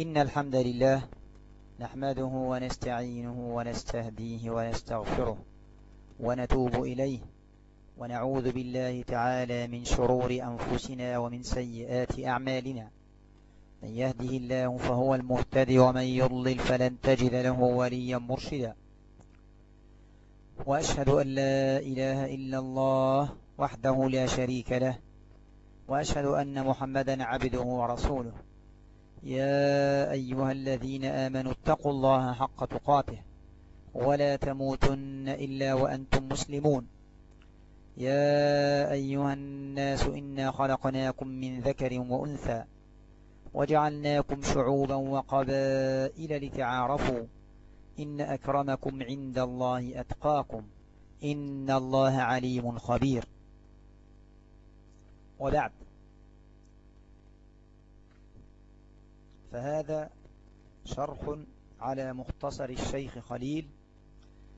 إن الحمد لله نحمده ونستعينه ونستهديه ونستغفره ونتوب إليه ونعوذ بالله تعالى من شرور أنفسنا ومن سيئات أعمالنا. من يهده الله فهو المهتدي ومن يضلل فلن تجد له وليا مرشدا. وأشهد أن لا إله إلا الله وحده لا شريك له. وأشهد أن محمدا عبده ورسوله. يا أيها الذين آمنوا اتقوا الله حق تقاته ولا تموتن إلا وأنتم مسلمون. يا أيها الناس إنا خلقناكم من ذكر وأنثى وجعلناكم شعوبا وقبائل لتعارفوا. إن أكرمكم عند الله أتقاكم. إن الله عليم خبير. وبعد. فهذا شرح على مختصر الشيخ خليل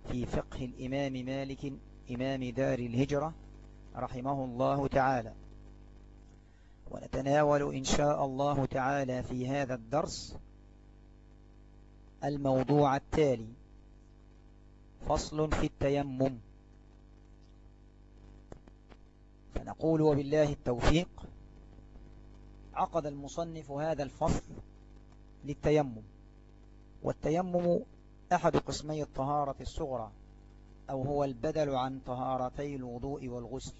في فقه الإمام مالك إمام دار الهجرة رحمه الله تعالى. ونتناول إن شاء الله تعالى في هذا الدرس الموضوع التالي فصل في التيمم. فنقول وبالله التوفيق عقد المصنف هذا الفصل للتيمم. والتيمم أحد قسمي الطهارة الصغرى أو هو البدل عن طهارتي الوضوء والغسل.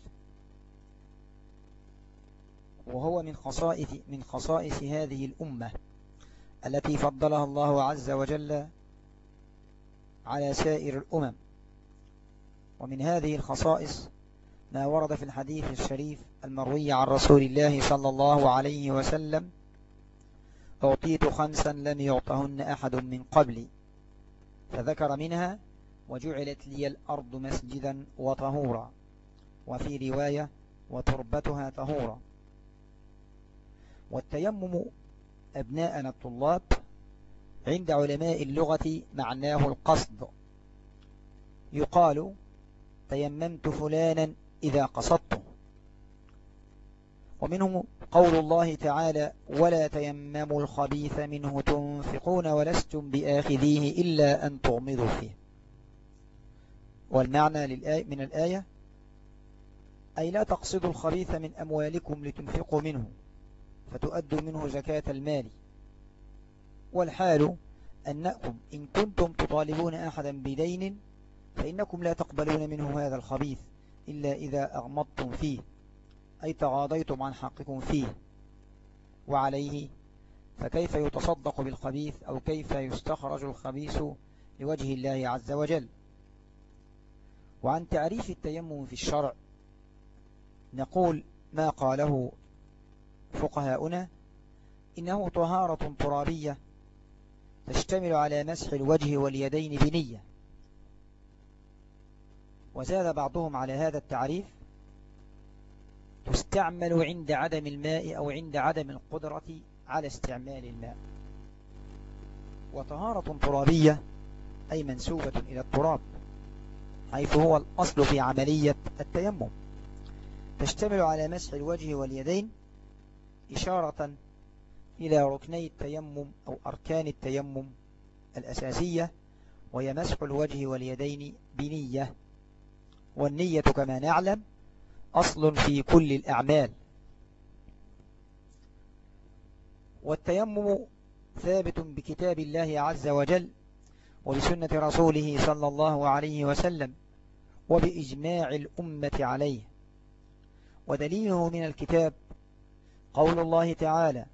وهو من خصائص من خصائص هذه الأمة التي فضلها الله عز وجل على سائر الأمم. ومن هذه الخصائص ما ورد في الحديث الشريف المروي عن رسول الله صلى الله عليه وسلم أعطيت خمسا لم يعطهن أحد من قبلي. فذكر منها وجعلت لي الأرض مسجدا وطهورا وفي رواية وتربتها طهورا. والتيمم أبناءنا الطلاب عند علماء اللغة معناه القصد. يقال تيممت فلانا إذا قصدته ومنه قول الله تعالى ولا تيمموا الخبيث منه تنفقون ولستم بآخذيه إلا أن تغمضوا فيه. والمعنى من الآية أي لا تقصدوا الخبيث من أموالكم لتنفقوا منه فتؤدوا منه زكاة المال. والحال أنكم إن كنتم تطالبون أحدا بدين فإنكم لا تقبلون منه هذا الخبيث إلا إذا أغمضتم فيه. أي تغاضيتم عن حقكم فيه وعليه فكيف يتصدق بالخبيث أو كيف يستخرج الخبيث لوجه الله عز وجل؟ وعن تعريف التيمم في الشرع نقول ما قاله فقهاؤنا إنه طهارة ترابية تشتمل على مسح الوجه واليدين بنية. وزاد بعضهم على هذا التعريف تستعمل عند عدم الماء أو عند عدم القدرة على استعمال الماء. وطهارة ترابية أي منسوبة إلى التراب حيث هو الأصل في عملية التيمم. تشتمل على مسح الوجه واليدين إشارة إلى ركني التيمم أو أركان التيمم الأساسية وهي مسح الوجه واليدين بنية والنية كما نعلم أصل في كل الأعمال. والتيمم ثابت بكتاب الله عز وجل وبسنة رسوله صلى الله عليه وسلم وبإجماع الأمة عليه. ودليله من الكتاب قول الله تعالى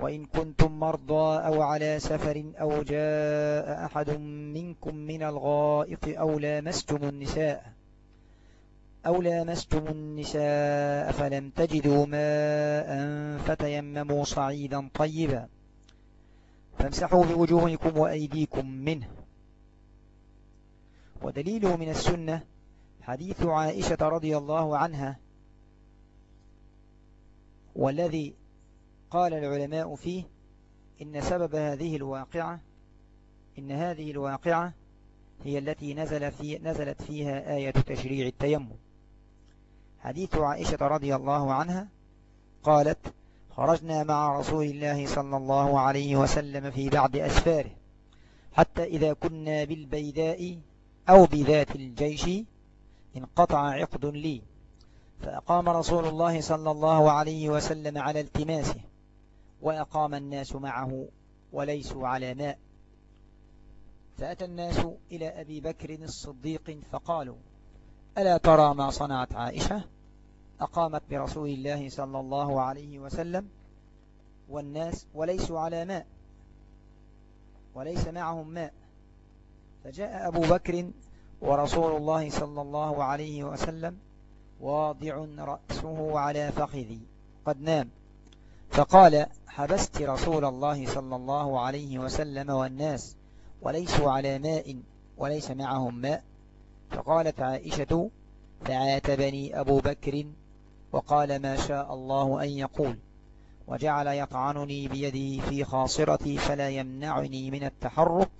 وإن كنتم مرضى أو على سفر أو جاء أحد منكم من الغائط أو لامستم النساء أو لامستم النساء فلم تجدوا ماء فتيمموا صعيدا طيبا فامسحوا بوجوهكم وأيديكم منه ودليله من السنة حديث عائشة رضي الله عنها والذي قال العلماء فيه إن سبب هذه الواقعة إن هذه الواقعة هي التي نزل في نزلت فيها آية تشريع التيمم حديث عائشة رضي الله عنها قالت خرجنا مع رسول الله صلى الله عليه وسلم في بعض أسفاره حتى إذا كنا بالبيداء أو بذات الجيش انقطع عقد لي فأقام رسول الله صلى الله عليه وسلم على التماسه وأقام الناس معه وليسوا على ماء. فأتى الناس إلى أبي بكر الصديق فقالوا ألا ترى ما صنعت عائشة أقامت برسول الله صلى الله عليه وسلم والناس وليسوا على ماء وليس معهم ماء. فجاء أبو بكر ورسول الله صلى الله عليه وسلم واضع رأسه على فخذي قد نام. فقال حبست رسول الله صلى الله عليه وسلم والناس وليسوا على ماء وليس معهم ماء. فقالت عائشة فعاتبني أبو بكر وقال ما شاء الله أن يقول. وجعل يطعنني بيدي في خاصرتي فلا يمنعني من التحرك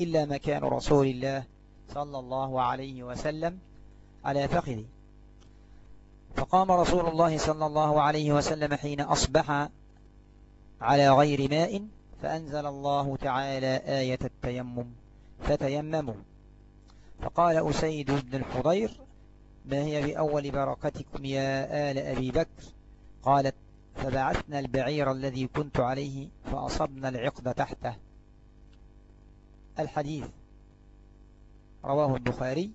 إلا مكان رسول الله صلى الله عليه وسلم على فخذي. فقام رسول الله صلى الله عليه وسلم حين أصبح على غير ماء فأنزل الله تعالى آية التيمم فتيمموا. فقال أسيد بن الحضير ما هي بأول بركتكم يا آل أبي بكر؟ قالت فبعثنا البعير الذي كنت عليه فأصبنا العقد تحته. الحديث رواه البخاري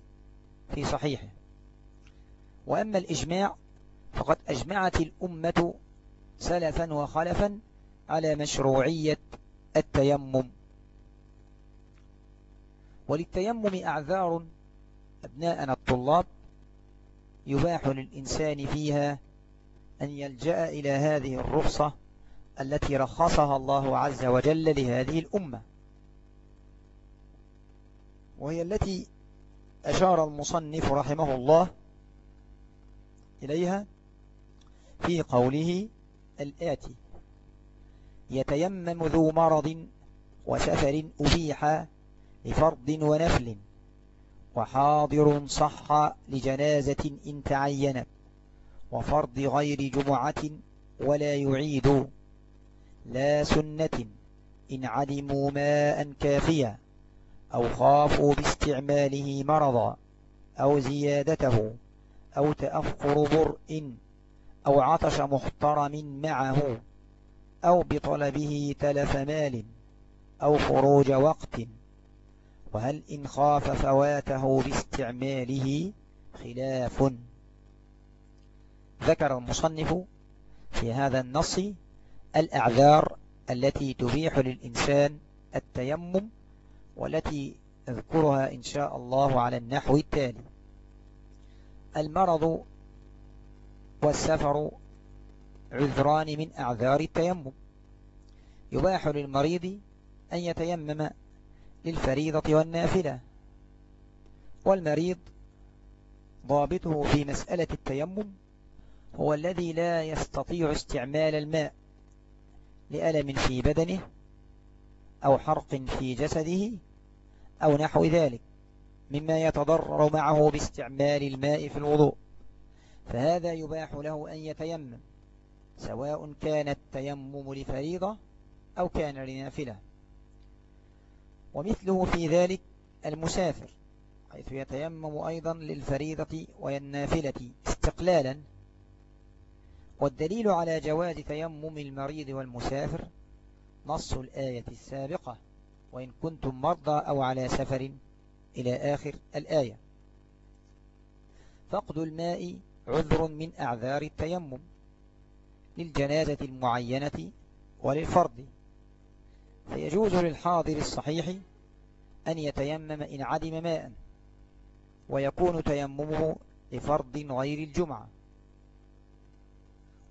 في صحيحه. وأما الإجماع فقد أجمعت الأمة سلفا وخلفا على مشروعية التيمم. وللتيمم أعذار أبناءنا الطلاب يباح للإنسان فيها أن يلجأ إلى هذه الرخصة التي رخصها الله عز وجل لهذه الأمة. وهي التي أشار المصنف رحمه الله إليها في قوله الآتي يتيمم ذو مرض وسفر أبيح لفرض ونفل وحاضر صح لجنازة إن تعينت وفرض غير جمعة ولا يعيد لا سنة إن علموا ماء كافيا أو خافوا باستعماله مرضا أو زيادته أو تأخر برء أو عطش محترم معه أو بطلبه تلف مال أو خروج وقت. وهل إن خاف فواته باستعماله خلاف؟ ذكر المصنف في هذا النص الأعذار التي تبيح للإنسان التيمم والتي أذكرها إن شاء الله على النحو التالي. المرض والسفر عذران من أعذار التيمم. يباح للمريض أن يتيمم للفريضة والنافلة. والمريض ضابطه في مسألة التيمم هو الذي لا يستطيع استعمال الماء لألم في بدنه أو حرق في جسده أو نحو ذلك مما يتضرر معه باستعمال الماء في الوضوء. فهذا يباح له أن يتيمم سواء كان التيمم لفريضة أو كان لنافلة. ومثله في ذلك المسافر حيث يتيمم أيضا للفريضة والنافلة استقلالا. والدليل على جواز تيمم المريض والمسافر نص الآية السابقة وإن كنتم مرضى أو على سفر إلى آخر الآية. فقد الماء عذر من أعذار التيمم للجنازة المعينة وللفرض. فيجوز للحاضر الصحيح أن يتيمم إن عدم ماء ويكون تيممه لفرض غير الجمعة.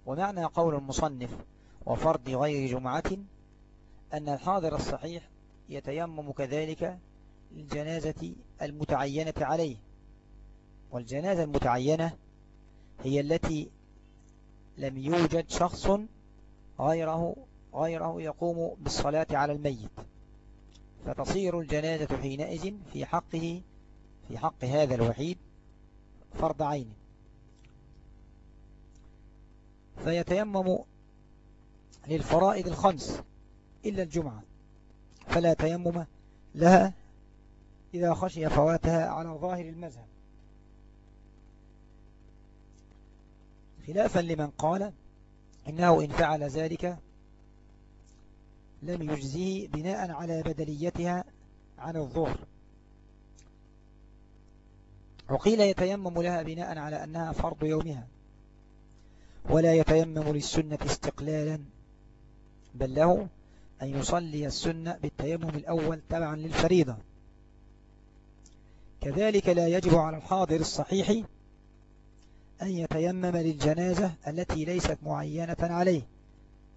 ومعنى قول المصنف وفرض غير جمعة أن الحاضر الصحيح يتيمم كذلك للجنازة المتعينة عليه. والجنازة المتعينة هي التي لم يوجد شخص غيره غيره يقوم بالصلاة على الميت. فتصير الجنازة حينئذ في حقه في حق هذا الوحيد فرض عين. فيتيمم للفرائض الخمس إلا الجمعة. فلا تيمم لها إذا خشي فواتها على ظاهر المذهب. خلافا لمن قال إنه إن فعل ذلك لم يجزيه بناء على بدليتها عن الظهر. وقيل يتيمم لها بناء على أنها فرض يومها ولا يتيمم للسنة استقلالا بل له أن يصلي السنة بالتيمم الأول تبعا للفريضة. كذلك لا يجب على الحاضر الصحيح أن يتيمم للجنازة التي ليست معينة عليه.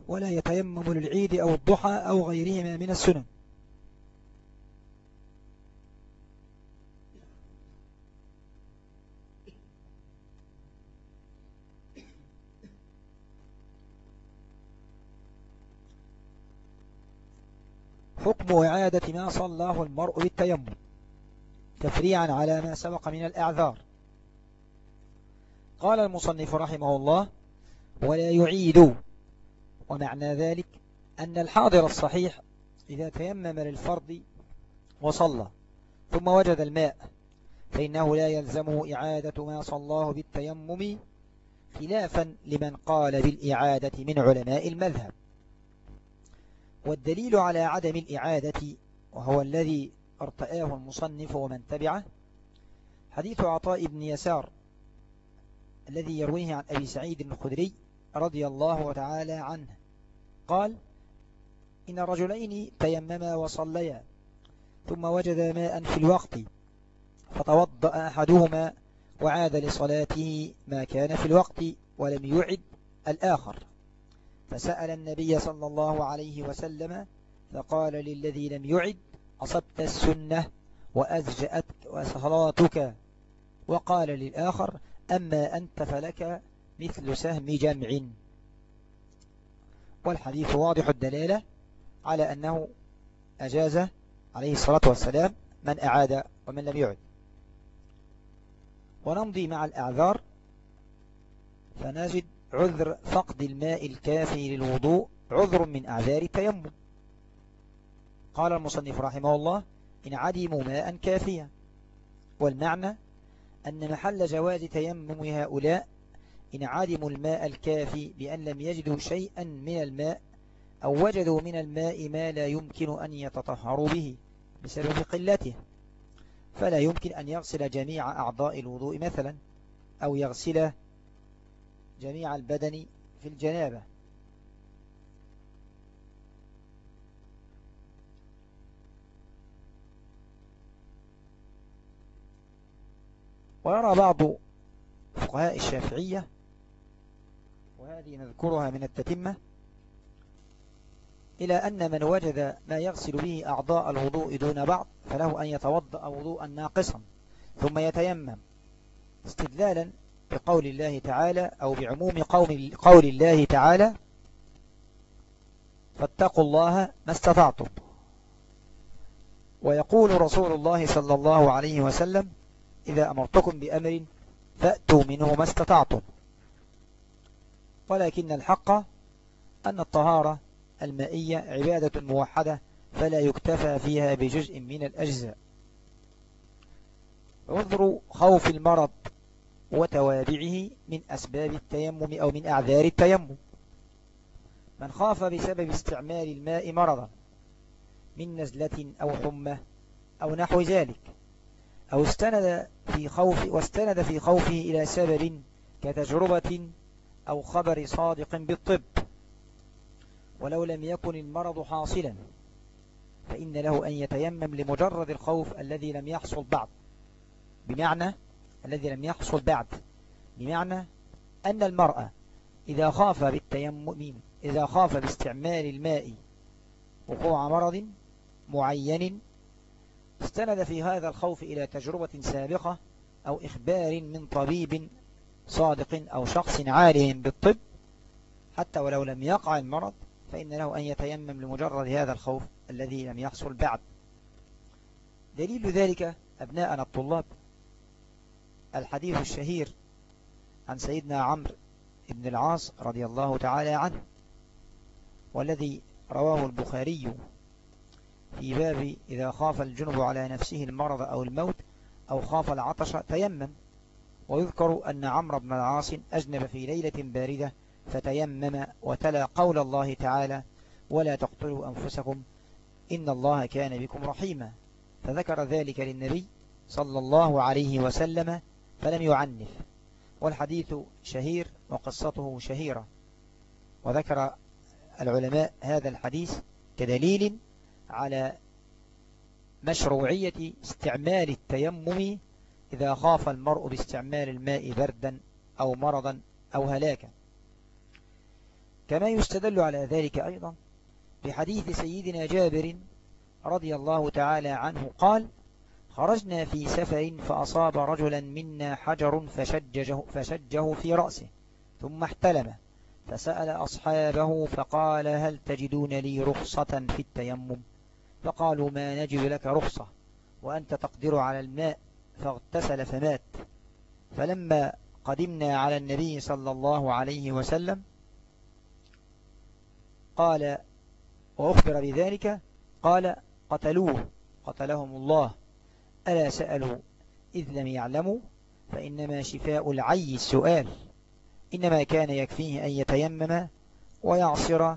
ولا يتيمم للعيد أو الضحى أو غيرهما من السنن. حكم إعادة ما صلاه المرء بالتيمم تفريعا على ما سبق من الأعذار. قال المصنف رحمه الله ولا يعيد ومعنى ذلك أن الحاضر الصحيح إذا تيمم للفرض وصلى ثم وجد الماء فإنه لا يلزمه إعادة ما صلاه بالتيمم خلافا لمن قال بالإعادة من علماء المذهب. والدليل على عدم الإعادة وهو الذي أرتآه المصنف ومن تبعه حديث عطاء بن يسار الذي يرويه عن أبي سعيد الخدري رضي الله تعالى عنه. قال إن رجلين تيمما وصليا ثم وجد ماء في الوقت فتوضأ أحدهما وعاد لصلاته ما كان في الوقت ولم يعد الآخر. فسأل النبي صلى الله عليه وسلم فقال للذي لم يعد أصبت السنة وأزجأتك وصلاتك؟ وقال للآخر أما أنت فلك مثل سهم جمع. والحديث واضح الدلالة على أنه أجاز عليه الصلاة والسلام من أعاد ومن لم يعد. ونمضي مع الأعذار. فنجد عذر فقد الماء الكافي للوضوء عذر من أعذار التيمم. قال المصنف رحمه الله إن عدموا ماء كافيا. والمعنى أن محل جواز تيمم هؤلاء إن عدموا الماء الكافي بأن لم يجدوا شيئا من الماء أو وجدوا من الماء ما لا يمكن أن يتطهروا به بسبب قلته. فلا يمكن أن يغسل جميع أعضاء الوضوء مثلا أو يغسل جميع البدن في الجنابة. ويرى بعض فقهاء الشافعية وهذه نذكرها من التتمة إلى أن من وجد ما يغسل به أعضاء الوضوء دون بعض فله أن يتوضأ وضوءا ناقصا ثم يتيمم استدلالا بقول الله تعالى أو بعموم قول الله تعالى فاتقوا الله ما استطعتم ويقول رسول الله صلى الله عليه وسلم إذا أمرتكم بأمر فأتوا منه ما استطعتم ولكن الحق أن الطهارة المائية عبادة موحدة فلا يكتفى فيها بجزء من الأجزاء. عذر خوف المرض وتوابعه من أسباب التيمم أو من أعذار التيمم. من خاف بسبب استعمال الماء مرضا من نزلة أو حمى أو نحو ذلك أو استند في خوف واستند في خوفه إلى سبب كتجربة أو خبر صادق بالطب ولو لم يكن المرض حاصلا فإن له أن يتيمم لمجرد الخوف الذي لم يحصل بعد. بمعنى الذي لم يحصل بعد. بمعنى أن المرأة إذا خاف بالتيمم إذا خاف باستعمال الماء وقوع مرض معين استند في هذا الخوف إلى تجربة سابقة أو إخبار من طبيب صادق أو شخص عالم بالطب حتى ولو لم يقع المرض فإن له أن يتيمم لمجرد هذا الخوف الذي لم يحصل بعد. دليل ذلك أبناءنا الطلاب. الحديث الشهير عن سيدنا عمرو بن العاص رضي الله تعالى عنه والذي رواه البخاري في باب إذا خاف الجنب على نفسه المرض أو الموت أو خاف العطش تيمم. ويذكر أن عمرو بن العاص أجنب في ليلة باردة فتيمم وتلا قول الله تعالى ولا تقتلوا أنفسكم إن الله كان بكم رحيما. فذكر ذلك للنبي صلى الله عليه وسلم فلم يعنف. والحديث شهير وقصته شهيرة. وذكر العلماء هذا الحديث كدليل على مشروعية استعمال التيمم إذا خاف المرء باستعمال الماء بردا أو مرضا أو هلاكا. كما يستدل على ذلك أيضا بحديث سيدنا جابر رضي الله تعالى عنه قال خرجنا في سفر فأصاب رجلا منا حجر فشجه, فشجه في رأسه ثم احتلم فسأل أصحابه فقال هل تجدون لي رخصة في التيمم؟ فقالوا ما نجد لك رخصة وأنت تقدر على الماء فاغتسل فمات. فلما قدمنا على النبي صلى الله عليه وسلم قال وأخبر بذلك قال قتلوه قتلهم الله. ألا سألوا؟ إذ لم يعلموا فإنما شفاء العي السؤال. إنما كان يكفيه أن يتيمم ويعصر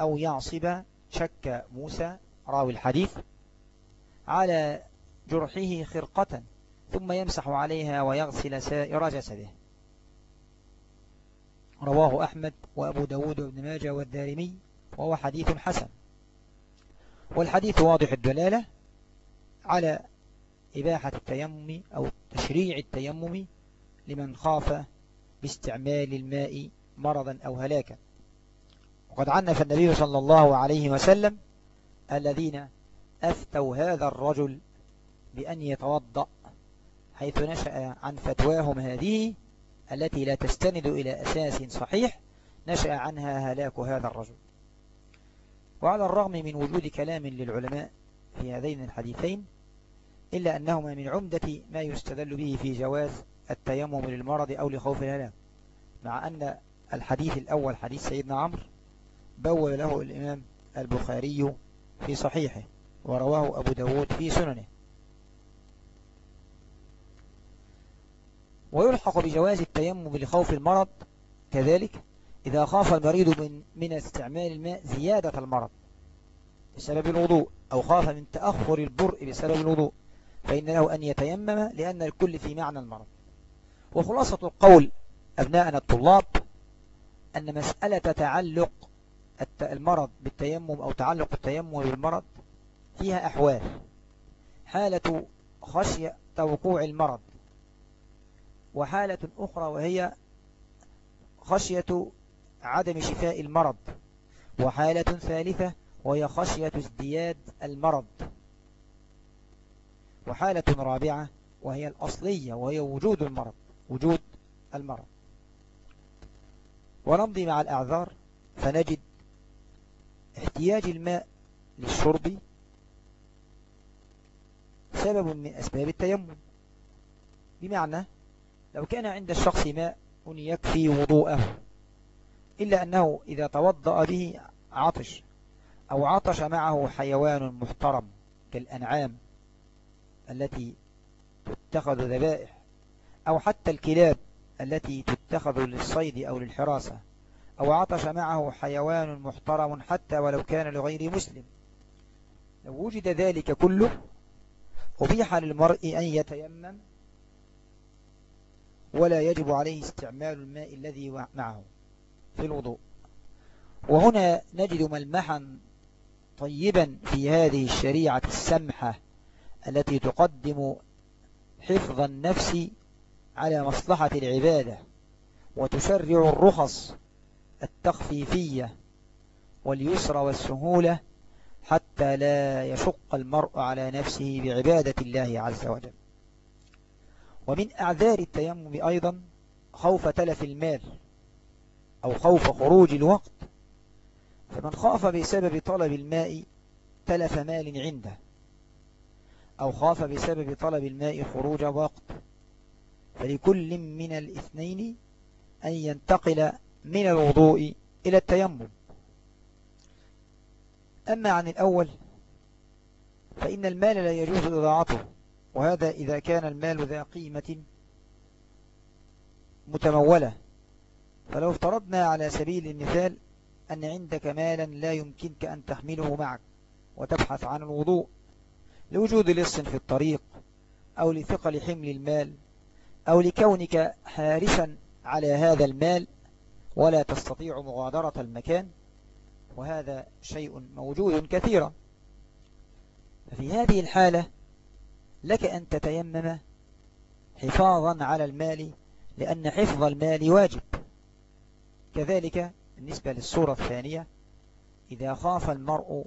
أو يعصب شك موسى راوي الحديث على جرحه خرقة. ثم يمسح عليها ويغسل سائر جسده رواه أحمد وأبو داود وابن ماجه والدارمي وهو حديث حسن. والحديث واضح الدلالة على إباحة التيمم أو تشريع التيمم لمن خاف باستعمال الماء مرضا أو هلاكا. وقد عنف النبي صلى الله عليه وسلم الذين أفتوا هذا الرجل بأن يتوضأ. حيث نشأ عن فتواهم هذه التي لا تستند إلى أساس صحيح نشأ عنها هلاك هذا الرجل. وعلى الرغم من وجود كلام للعلماء في هذين الحديثين إلا أنهما من عمدة ما يستدل به في جواز التيمم للمرض أو لخوف الهلاك مع أن الحديث الأول حديث سيدنا عمرو بول له الإمام البخاري في صحيحه ورواه أبو داود في سننه. ويلحق بجواز التيمم لخوف المرض كذلك إذا خاف المريض من, من استعمال الماء زيادة المرض بسبب الوضوء أو خاف من تأخر البرء بسبب الوضوء فإن له أن يتيمم لأن الكل في معنى المرض وخلاصة القول أبناءنا الطلاب أن مسألة تعلق المرض بالتيمم أو تعلق التيمم بالمرض فيها أحوال حالة خشية وقوع المرض وحالة أخرى وهي خشية عدم شفاء المرض وحالة ثالثة وهي خشية ازدياد المرض. وحالة رابعة وهي الأصلية وهي وجود المرض وجود المرض. ونمضي مع الأعذار فنجد احتياج الماء للشرب سبب من أسباب التيمم. بمعنى لو كان عند الشخص ماء يكفي وضوءه إلا أنه إذا توضأ به عطش أو عطش معه حيوان محترم كالأنعام التي تتخذ ذبائح أو حتى الكلاب التي تتخذ للصيد أو للحراسة أو عطش معه حيوان محترم حتى ولو كان لغير مسلم. لو وجد ذلك كله أبيح للمرء أن يتيمم ولا يجب عليه استعمال الماء الذي معه في الوضوء. وهنا نجد ملمحا طيبا في هذه الشريعة السمحة التي تقدم حفظ النفس على مصلحة العبادة وتشرع الرخص التخفيفية واليسر والسهولة حتى لا يشق المرء على نفسه بعبادة الله عز وجل. ومن أعذار التيمم أيضا خوف تلف المال أو خوف خروج الوقت. فمن خاف بسبب طلب الماء تلف مال عنده أو خاف بسبب طلب الماء خروج وقت. فلكل من الاثنين أن ينتقل من الوضوء إلى التيمم. أما عن الأول فإن المال لا يجوز إضاعته. وهذا إذا كان المال ذا قيمة متمولة. فلو افترضنا على سبيل المثال أن عندك مالا لا يمكنك أن تحمله معك وتبحث عن الوضوء لوجود لص في الطريق أو لثقل حمل المال أو لكونك حارسا على هذا المال ولا تستطيع مغادرة المكان وهذا شيء موجود كثيرا. ففي هذه الحالة لك أن تتيمم حفاظا على المال لأن حفظ المال واجب. كذلك بالنسبة للصورة الثانية إذا خاف المرء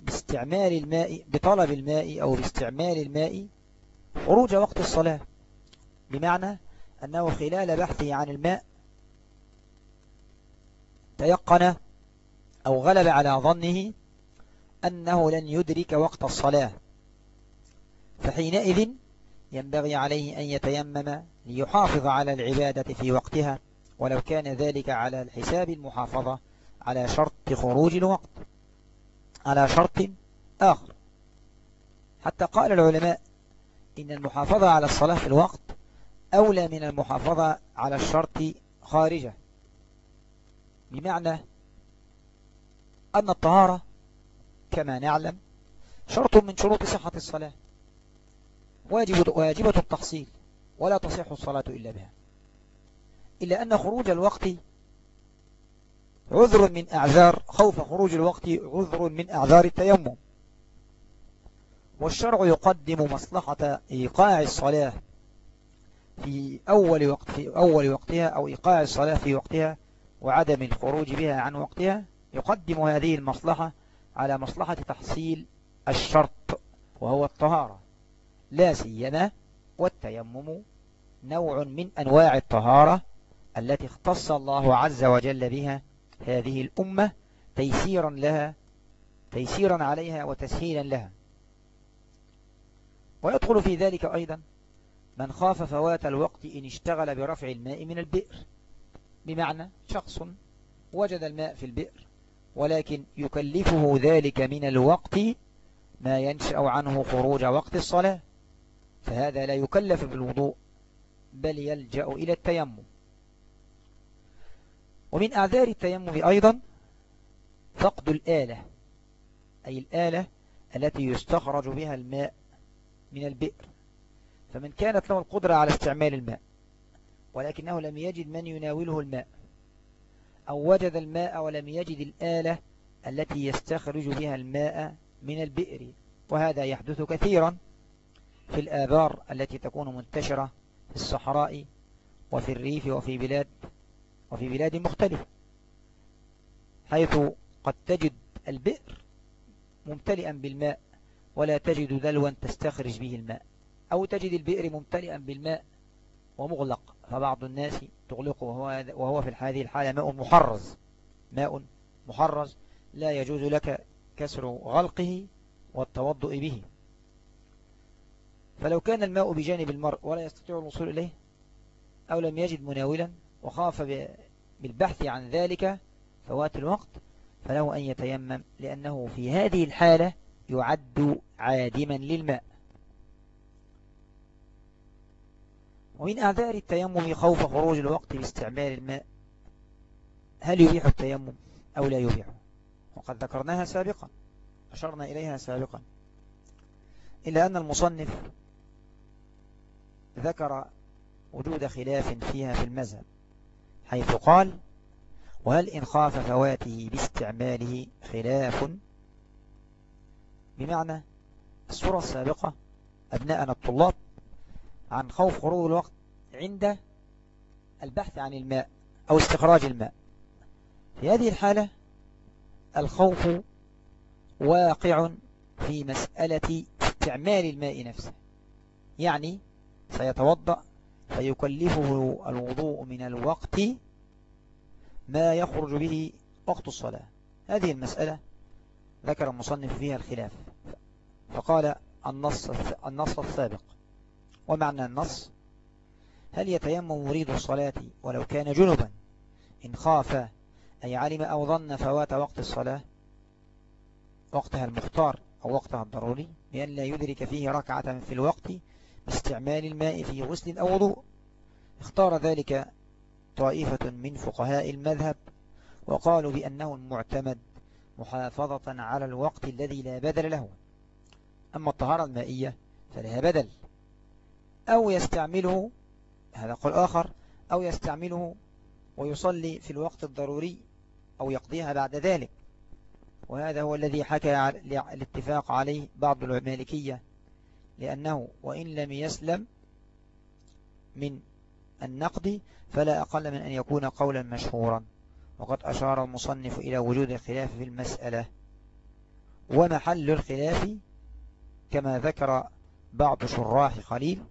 باستعمال الماء بطلب الماء أو باستعمال الماء خروج وقت الصلاة. بمعنى أنه خلال بحثه عن الماء تيقن أو غلب على ظنه أنه لن يدرك وقت الصلاة. فحينئذ ينبغي عليه أن يتيمم ليحافظ على العبادة في وقتها ولو كان ذلك على الحساب المحافظة على شرط خروج الوقت على شرط آخر. حتى قال العلماء إن المحافظة على الصلاة في الوقت أولى من المحافظة على الشرط خارجة. بمعنى أن الطهارة كما نعلم شرط من شروط صحة الصلاة. واجب واجبة التحصيل ولا تصح الصلاة إلا بها. إلا أن خروج الوقت عذر من أعذار خوف خروج الوقت عذر من أعذار التيمم. والشرع يقدم مصلحة إيقاع الصلاة في أول وقت في أول وقتها أو إيقاع الصلاة في وقتها وعدم الخروج بها عن وقتها. يقدم هذه المصلحة على مصلحة تحصيل الشرط وهو الطهارة. لا سيما والتيمم نوع من أنواع الطهارة التي اختص الله عز وجل بها هذه الأمة تيسيرا لها تيسيرا عليها وتسهيلا لها. ويدخل في ذلك أيضا من خاف فوات الوقت إن اشتغل برفع الماء من البئر. بمعنى شخص وجد الماء في البئر ولكن يكلفه ذلك من الوقت ما ينشأ عنه خروج وقت الصلاة. فهذا لا يكلف بالوضوء بل يلجأ إلى التيمم. ومن أعذار التيمم أيضا فقد الآلة أي الآلة التي يستخرج بها الماء من البئر. فمن كانت له القدرة على استعمال الماء ولكنه لم يجد من يناوله الماء أو وجد الماء ولم يجد الآلة التي يستخرج بها الماء من البئر. وهذا يحدث كثيرا في الآبار التي تكون منتشرة في الصحراء وفي الريف وفي بلاد وفي بلاد مختلفة حيث قد تجد البئر ممتلئا بالماء ولا تجد دلوا تستخرج به الماء أو تجد البئر ممتلئا بالماء ومغلق فبعض الناس تغلقه وهو, في هذه الحالة ماء محرز. ماء محرز لا يجوز لك كسر غلقه والتوضؤ به. فلو كان الماء بجانب المرء ولا يستطيع الوصول إليه أو لم يجد مناولا وخاف بالبحث عن ذلك فوات الوقت فله أن يتيمم لأنه في هذه الحالة يعد عادما للماء. ومن أعذار التيمم خوف خروج الوقت باستعمال الماء هل يبيح التيمم أو لا يبيحه وقد ذكرناها سابقا أشرنا إليها سابقا. إلا أن المصنف ذكر وجود خلاف فيها في المذهب حيث قال وهل إن خاف فواته باستعماله خلاف؟ بمعنى الصورة السابقة أبناءنا الطلاب عن خوف خروج الوقت عند البحث عن الماء أو استخراج الماء. في هذه الحالة الخوف واقع في مسألة استعمال الماء نفسه يعني سيتوضأ فيكلفه الوضوء من الوقت ما يخرج به وقت الصلاة. هذه المسألة ذكر المصنف فيها الخلاف. فقال النص, النص السابق. ومعنى النص؟ هل يتيمم مريد الصلاة ولو كان جنبا؟ إن خاف أي علم أو ظن فوات وقت الصلاة. وقتها المختار أو وقتها الضروري بأن لا يدرك فيه ركعة في الوقت باستعمال الماء في غسل أو وضوء. اختار ذلك طائفة من فقهاء المذهب وقالوا بأنه المعتمد محافظة على الوقت الذي لا بدل له. أما الطهارة المائية فلها بدل. أو يستعمله هذا قول آخر أو يستعمله ويصلي في الوقت الضروري أو يقضيها بعد ذلك. وهذا هو الذي حكى الاتفاق عليه بعض المالكية لأنه وإن لم يسلم من النقد فلا أقل من أن يكون قولا مشهورا. وقد أشار المصنف إلى وجود الخلاف في المسألة. ومحل الخلاف كما ذكر بعض شراح خليل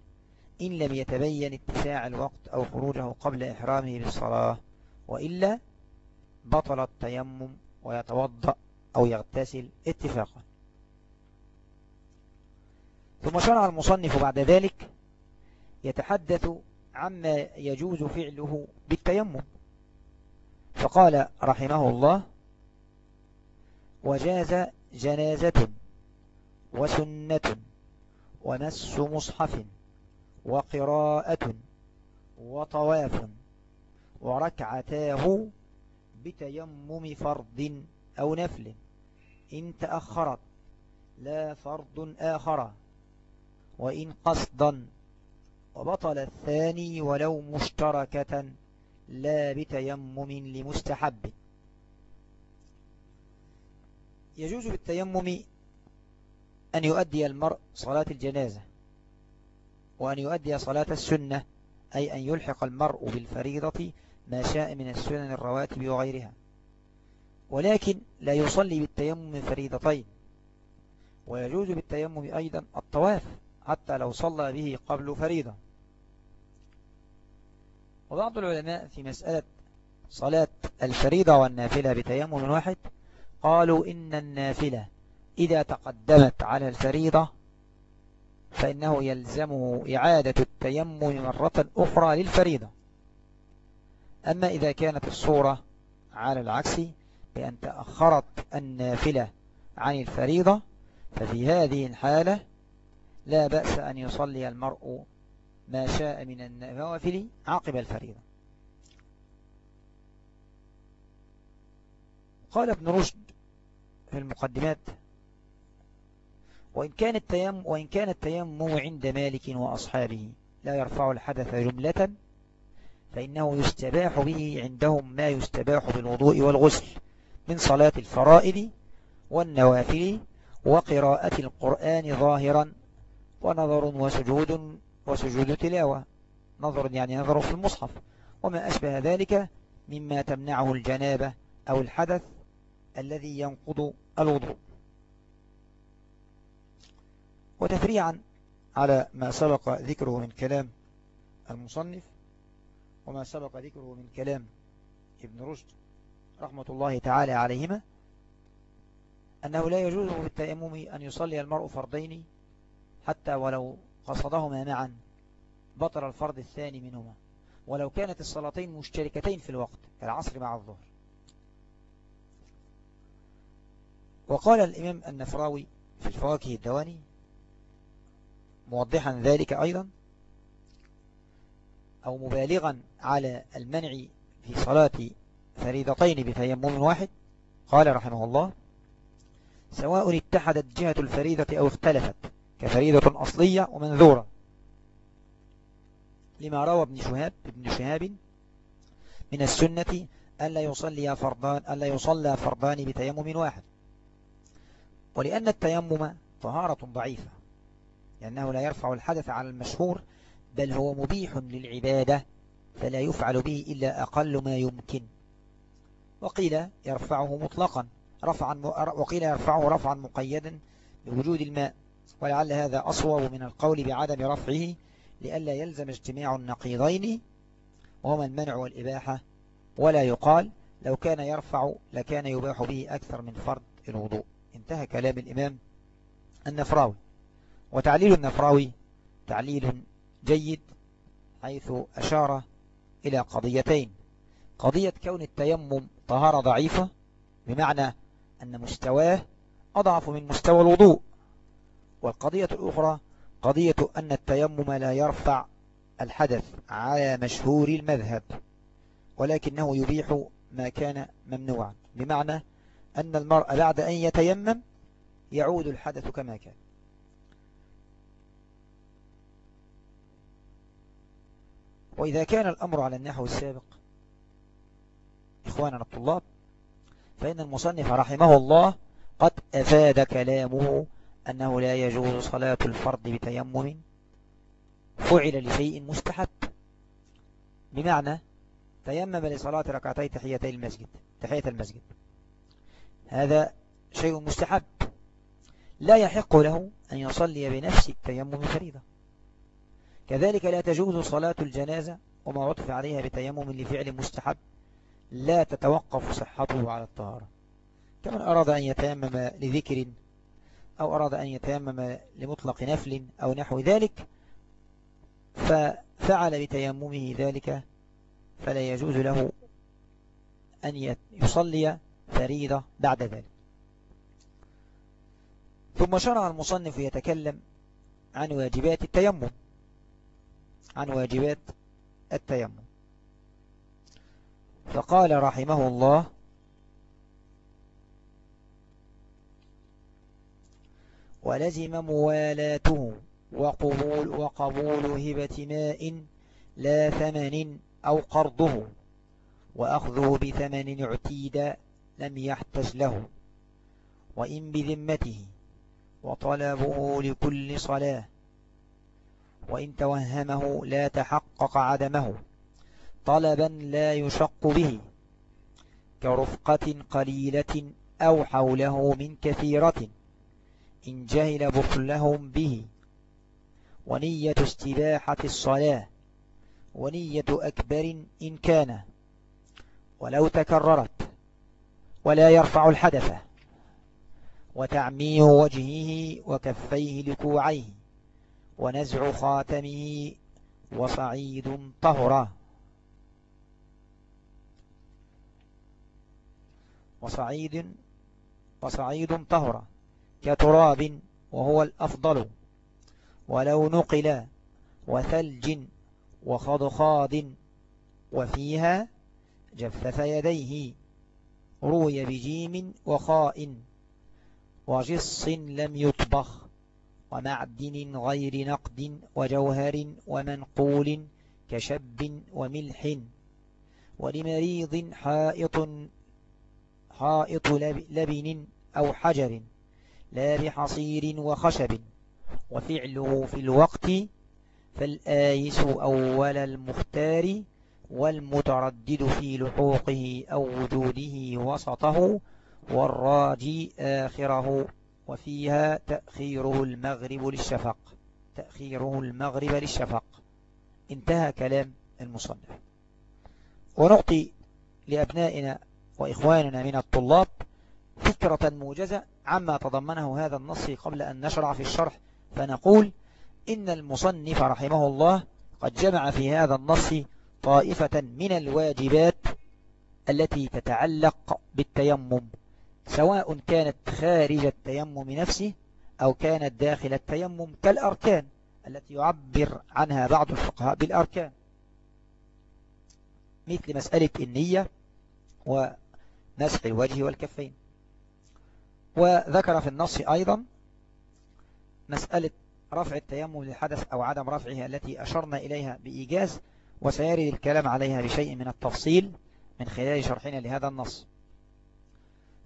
إن لم يتبين اتساع الوقت أو خروجه قبل إحرامه بالصلاة وإلا بطل التيمم ويتوضأ أو يغتسل اتفاقا. ثم شرع المصنف بعد ذلك يتحدث عما يجوز فعله بالتيمم. فقال رحمه الله وجاز جنازة وسنة ومس مصحف وقراءة وطواف وركعتاه بتيمم فرض أو نفل. إن تأخرت لا فرض آخر. وإن قصدا وبطل الثاني ولو مشتركة لا بتيمم لمستحب. يجوز بالتيمم أن يؤدي المرء صلاة الجنازة وأن يؤدي صلاة السنة أي أن يلحق المرء بالفريضة ما شاء من السنن الرواتب وغيرها. ولكن لا يصلي بالتيمم فريضتين ويجوز بالتيمم أيضا الطواف. حتى لو صلى به قبل فريضة. وبعض العلماء في مسألة صلاة الفريضة والنافلة بتيمم واحد قالوا إن النافلة إذا تقدمت على الفريضة فإنه يلزمه إعادة التيمم مرة أخرى للفريضة. أما إذا كانت الصورة على العكس بأن تأخرت النافلة عن الفريضة ففي هذه الحالة لا بأس أن يصلي المرء ما شاء من النوافل عقب الفريضة. قال ابن رشد في المقدمات وإن كان التيمم وإن كان التيمم عند مالك وأصحابه لا يرفع الحدث جملة فإنه يستباح به عندهم ما يستباح بالوضوء والغسل من صلاة الفرائض والنوافل وقراءة القرآن ظاهرا ونظر وسجود وسجود تلاوة. نظر يعني نظر في المصحف. وما أشبه ذلك مما تمنعه الجنابة أو الحدث الذي ينقض الوضوء. وتفريعا على ما سبق ذكره من كلام المصنف وما سبق ذكره من كلام ابن رشد رحمة الله تعالى عليهما أنه لا يجوز في التيمم أن يصلي المرء فردين حتى ولو قصدهما معا بطل الفرض الثاني منهما. ولو كانت الصلاتين مشتركتين في الوقت كالعصر مع الظهر. وقال الإمام النفراوي في الفواكه الدواني موضحا ذلك أيضا أو مبالغا على المنع في صلاة فريضتين بتيمم واحد قال رحمه الله سواء اتحدت جهة الفريضة أو اختلفت كفريضة أصلية ومنذورة. لما روى ابن شهاب ابن شهاب من السنة ألا يصلي فردان ألا يصلى فردان بتيمم واحد. ولأن التيمم طهارة ضعيفة لأنه لا يرفع الحدث على المشهور بل هو مبيح للعبادة فلا يفعل به إلا أقل ما يمكن. وقيل يرفعه مطلقا رفعا وقيل يرفعه رفعا مقيدا بوجود الماء. ولعل هذا أصوب من القول بعدم رفعه لئلا يلزم اجتماع النقيضين. وهما المنع والإباحة ولا يقال لو كان يرفع لكان يباح به أكثر من فرد الوضوء. انتهى كلام الإمام النفراوي. وتعليل النفراوي تعليل جيد حيث أشار إلى قضيتين. قضية كون التيمم طهارة ضعيفة بمعنى أن مستواه أضعف من مستوى الوضوء. والقضية الأخرى قضية أن التيمم لا يرفع الحدث على مشهور المذهب ولكنه يبيح ما كان ممنوعا بمعنى أن المرء بعد أن يتيمم يعود الحدث كما كان. وإذا كان الأمر على النحو السابق إخواننا الطلاب فإن المصنف رحمه الله قد أفاد كلامه أنه لا يجوز صلاة الفرد بتيمم فعل لشيء مستحب. بمعنى تيمم لصلاة ركعتي تحيتي المسجد تحية المسجد. هذا شيء مستحب. لا يحق له أن يصلي بنفس التيمم فريضة. كذلك لا تجوز صلاة الجنازة وما عطف عليها بتيمم لفعل مستحب. لا تتوقف صحته على الطهارة. كمن أراد أن يتيمم لذكر أو أراد أن يتيمم لمطلق نفل أو نحو ذلك ففعل بتيممه ذلك فلا يجوز له أن يصلي فريضة بعد ذلك. ثم شرع المصنف يتكلم عن واجبات التيمم عن واجبات التيمم. فقال رحمه الله ولزم موالاته وقبول, وقبول هبة ماء لا ثمن أو قرضه وأخذه بثمن اعتيد لم يحتج له وإن بذمته وطلبه لكل صلاة وإن توهمه لا تحقق عدمه طلبا لا يشق به كرفقة قليلة أو حوله من كثيرة. إن جهل بخلهم به. ونية استباحة الصلاة. ونية أكبر إن كان. ولو تكررت. ولا يرفع الحدث. وتعميه وجهه وكفيه لكوعيه. ونزع خاتمه وصعيد طهرة. وصعيد وصعيد طهرة. كتراب وهو الأفضل ولو نقل وثلج وخضخاض وفيها جفف يديه روي بجيم وخاء وجص لم يطبخ ومعدن غير نقد وجوهر ومنقول كشب وملح ولمريض حائط حائط لبن أو حجر. لا بحصير وخشب وفعله في الوقت فالآيس أول المختار والمتردد في لحوقه أو وجوده وسطه والراجي آخره وفيها تأخيره المغرب للشفق تأخيره المغرب للشفق. انتهى كلام المصنف. ونعطي لأبنائنا وإخواننا من الطلاب فكرة موجزة عما تضمنه هذا النص قبل أن نشرع في الشرح فنقول إن المصنف رحمه الله قد جمع في هذا النص طائفة من الواجبات التي تتعلق بالتيمم سواء كانت خارج التيمم نفسه أو كانت داخل التيمم كالأركان التي يعبر عنها بعض الفقهاء بالأركان. مثل مسألة النية ومسح الوجه والكفين. وذكر في النص أيضا مسألة رفع التيمم للحدث أو عدم رفعها التي أشرنا إليها بإيجاز وسيرد الكلام عليها بشيء من التفصيل من خلال شرحنا لهذا النص.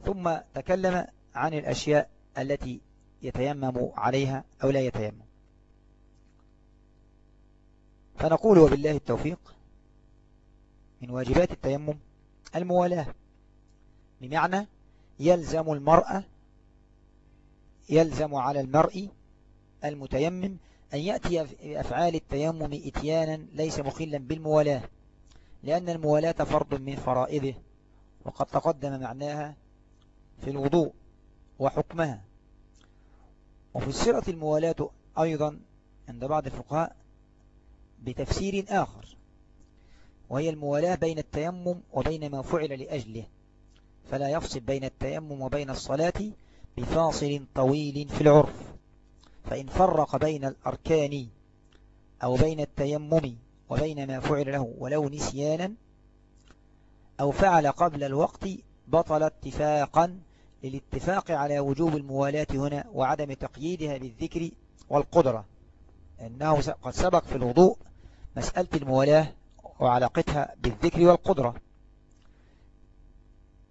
ثم تكلم عن الأشياء التي يتيمم عليها أو لا يتيمم. فنقول وبالله التوفيق من واجبات التيمم الموالاة. بمعنى يلزم المرأة يلزم على المرء المتيمم أن يأتي بأفعال التيمم إتيانا ليس مخلا بالموالاة لأن الموالاة فرض من فرائضه وقد تقدم معناها في الوضوء وحكمها. وفي السيرة الموالاة أيضا عند بعض الفقهاء بتفسير آخر وهي الموالاة بين التيمم وبين ما فعل لأجله فلا يفصل بين التيمم وبين الصلاة بفاصل طويل في العرف. فإن فرق بين الأركان أو بين التيمم وبين ما فعل له ولو نسيانا أو فعل قبل الوقت بطل اتفاقا للاتفاق على وجوب الموالاة هنا وعدم تقييدها بالذكر والقدرة. أنه قد سبق في الوضوء مسألة الموالاة وعلاقتها بالذكر والقدرة.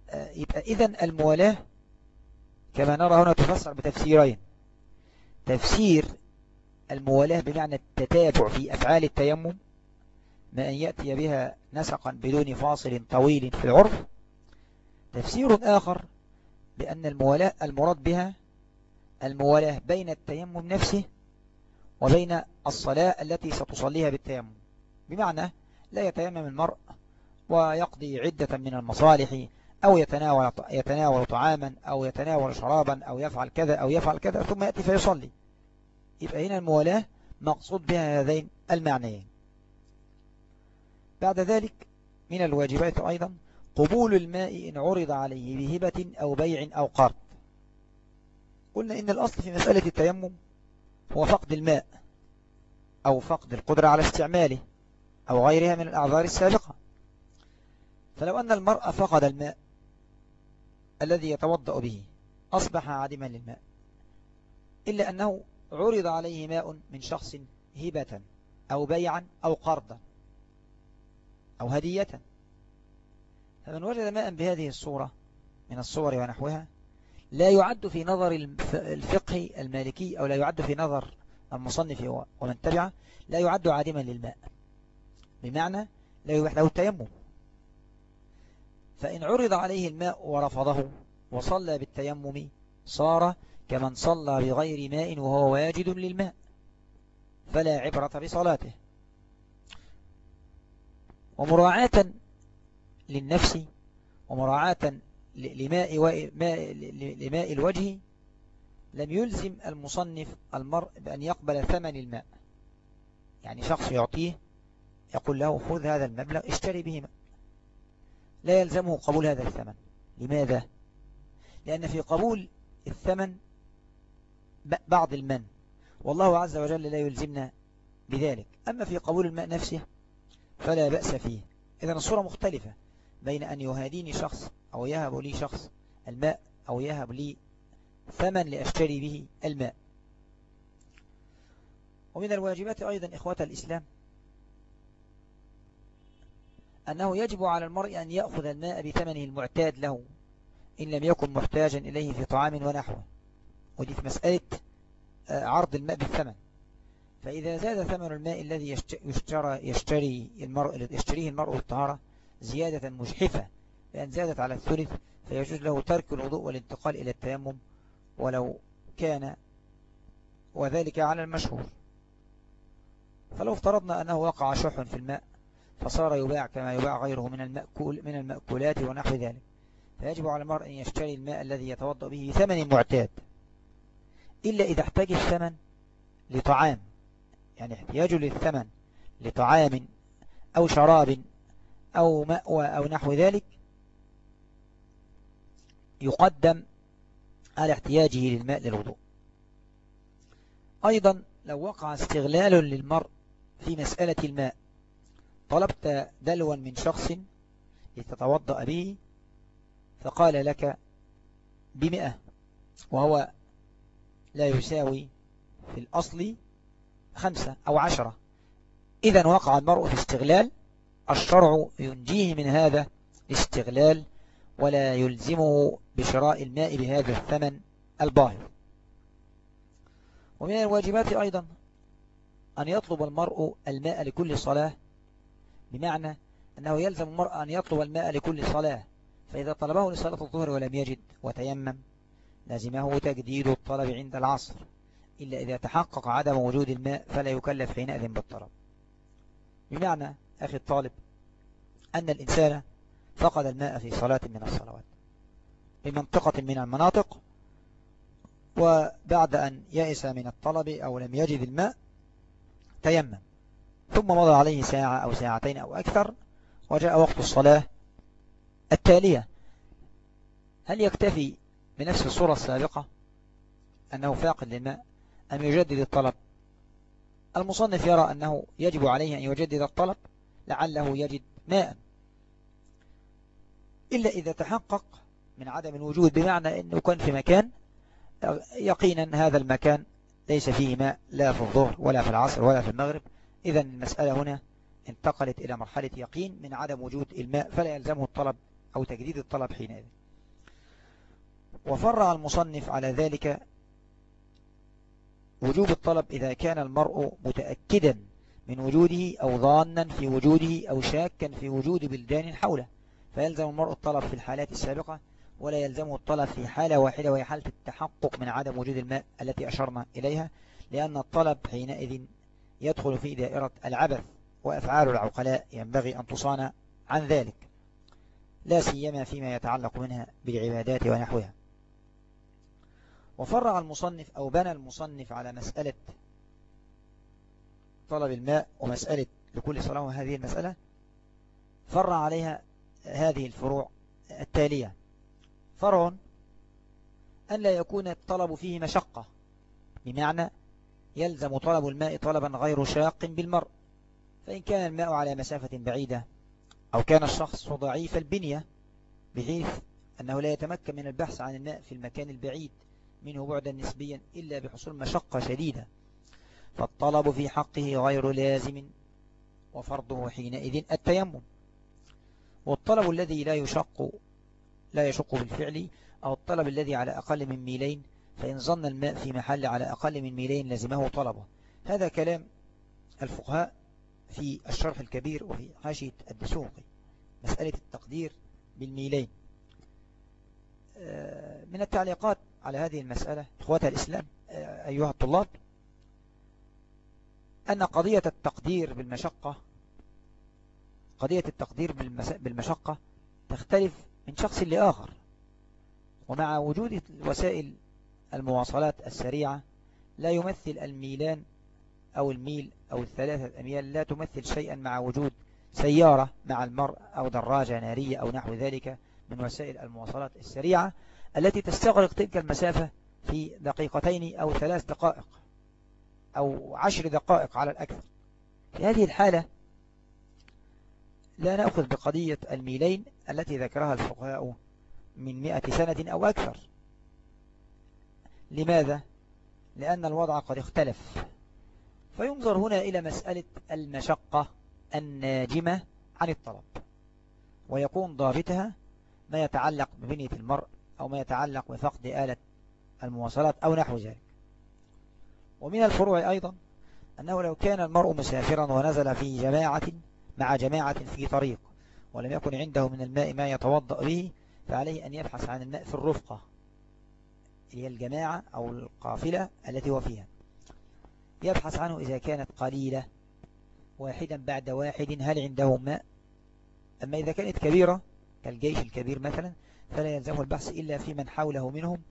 آه، يبقى إذن الموالاة كما نرى هنا تفسر بتفسيرين. تفسير الموالاة بمعنى التتابع في أفعال التيمم ما أن يأتي بها نسقا بدون فاصل طويل في العرف. تفسير آخر بأن الموالاة المراد بها الموالاة بين التيمم نفسه وبين الصلاة التي ستصليها بالتيمم. بمعنى لا يتيمم المرء ويقضي عدة من المصالح أو يتناول, يتناول طعاما أو يتناول شرابا أو يفعل كذا أو يفعل كذا ثم يأتي فيصلي. يبقى هنا الموالاة مقصود بها هذين المعنيين. بعد ذلك من الواجبات أيضا قبول الماء إن عرض عليه بهبة أو بيع أو قرض. قلنا إن الأصل في مسألة التيمم هو فقد الماء أو فقد القدرة على استعماله أو غيرها من الأعذار السابقة. فلو أن المرأة فقد الماء الذي يتوضأ به أصبح عادما للماء إلا أنه عرض عليه ماء من شخص هبة أو بيعا أو قرضا أو هدية. فمن وجد ماء بهذه الصورة من الصور ونحوها لا يعد في نظر الفقه المالكي أو لا يعد في نظر المصنف ومن تبعه لا يعد عادما للماء. بمعنى لا يبح له التيمم. فإن عرض عليه الماء ورفضه وصلى بالتيمم صار كمن صلى بغير ماء وهو واجد للماء فلا عبرة بصلاته. ومراعاة للنفس ومراعاة لماء, لماء الوجه لم يلزم المصنف المرء بأن يقبل ثمن الماء. يعني شخص يعطيه يقول له خذ هذا المبلغ اشتري به ماء. لا يلزمه قبول هذا الثمن. لماذا؟ لأن في قبول الثمن بعض المن. والله عز وجل لا يلزمنا بذلك. أما في قبول الماء نفسه فلا بأس فيه. إذا الصورة مختلفة بين أن يهاديني شخص أو يهب لي شخص الماء أو يهب لي ثمن لأشتري به الماء. ومن الواجبات أيضا إخوة الإسلام أنه يجب على المرء أن يأخذ الماء بثمنه المعتاد له إن لم يكن محتاجا إليه في طعام ونحوه. ودي في مسألة آه، عرض الماء بالثمن. فإذا زاد ثمن الماء الذي يشترى يشتري المرء يشتريه المرء الطهارة زيادة مجحفة لأن زادت على الثلث فيجوز له ترك الوضوء والانتقال إلى التيمم ولو كان وذلك على المشهور. فلو افترضنا أنه وقع شح في الماء فصار يباع كما يباع غيره من المأكول من المأكولات ونحو ذلك. فيجب على المرء أن يشتري الماء الذي يتوضأ به ثمن معتاد إلا إذا احتاج الثمن لطعام يعني احتياجه للثمن لطعام أو شراب أو مأوى أو نحو ذلك يقدم على احتياجه للماء للوضوء. أيضا لو وقع استغلال للمرء في مسألة الماء طلبت دلوا من شخص لتتوضأ به فقال لك بمئة وهو لا يساوي في الأصل خمسة أو عشرة. إذا وقع المرء في استغلال الشرع ينجيه من هذا الاستغلال ولا يلزمه بشراء الماء بهذا الثمن الباهظ. ومن الواجبات أيضا أن يطلب المرء الماء لكل صلاة بمعنى أنه يلزم المرء أن يطلب الماء لكل صلاة فإذا طلبه لصلاة الظهر ولم يجد وتيمم لازمه تجديد الطلب عند العصر إلا إذا تحقق عدم وجود الماء فلا يكلف حينئذ بالطلب. بمعنى أخي الطالب أن الإنسان فقد الماء في صلاة من الصلوات بمنطقة من المناطق وبعد أن يئس من الطلب أو لم يجد الماء تيمم. ثم مضى عليه ساعة أو ساعتين أو أكثر وجاء وقت الصلاة التالية. هل يكتفي بنفس الصورة السابقة؟ أنه فاقد للماء أم يجدد الطلب؟ المصنف يرى أنه يجب عليه أن يجدد الطلب لعله يجد ماء. إلا إذا تحقق من عدم الوجود بمعنى أنه كان في مكان يقينا هذا المكان ليس فيه ماء لا في الظهر ولا في العصر ولا في المغرب. إذا المسألة هنا انتقلت إلى مرحلة يقين من عدم وجود الماء فلا يلزمه الطلب أو تجديد الطلب حينئذ. وفرع المصنف على ذلك وجوب الطلب إذا كان المرء متأكدا من وجوده أو ظانا في وجوده أو شاكا في وجود بلدان حوله. فيلزم المرء الطلب في الحالات السابقة ولا يلزمه الطلب في حالة واحدة وهي حالة التحقق من عدم وجود الماء التي أشرنا إليها لأن الطلب حينئذ يدخل في دائرة العبث وأفعال العقلاء ينبغي أن تصان عن ذلك لا سيما فيما يتعلق منها بالعبادات ونحوها. وفرع المصنف أو بنى المصنف على مسألة طلب الماء ومسألة لكل صلاة هذه المسألة فرع عليها هذه الفروع التالية. فرع أن لا يكون الطلب فيه مشقة بمعنى يلزم طلب الماء طلبا غير شاق بالمرء فإن كان الماء على مسافة بعيدة أو كان الشخص ضعيف البنية بحيث أنه لا يتمكن من البحث عن الماء في المكان البعيد منه بعدا نسبيا إلا بحصول مشقة شديدة. فالطلب في حقه غير لازم وفرضه حينئذ التيمم. والطلب الذي لا يشق لا يشق بالفعل أو الطلب الذي على أقل من ميلين فإن ظن الماء في محل على أقل من ميلين لزمه طلبه. هذا كلام الفقهاء في الشرح الكبير وفي حاشية الدسوقي مسألة التقدير بالميلين. آه، من التعليقات على هذه المسألة إخوة الإسلام آه، أيها الطلاب أن قضية التقدير بالمشقة قضية التقدير بالمشقة تختلف من شخص لآخر. ومع وجود وسائل المواصلات السريعة. لا يمثل الميلان أو الميل أو الثلاثة أميال لا تمثل شيئا مع وجود سيارة مع المرء أو دراجة نارية أو نحو ذلك من وسائل المواصلات السريعة التي تستغرق تلك المسافة في دقيقتين أو ثلاث دقائق أو عشر دقائق على الأكثر. في هذه الحالة لا نأخذ بقضية الميلين التي ذكرها الفقهاء من مئة سنة أو أكثر. لماذا؟ لأن الوضع قد اختلف. فينظر هنا إلى مسألة المشقة الناجمة عن الطلب. ويكون ضابطها ما يتعلق ببنية المرء أو ما يتعلق بفقد آلة المواصلات أو نحو ذلك. ومن الفروع أيضا أنه لو كان المرء مسافرا ونزل في جماعة مع جماعة في طريق ولم يكن عنده من الماء ما يتوضأ به فعليه أن يبحث عن الماء في الرفقة. هي الجماعة أو القافلة التي هو فيها. يبحث عنه إذا كانت قليلة واحدا بعد واحد هل عنده ماء؟ أما إذا كانت كبيرة كالجيش الكبير مثلا فلا يلزمه البحث إلا في من حوله منهم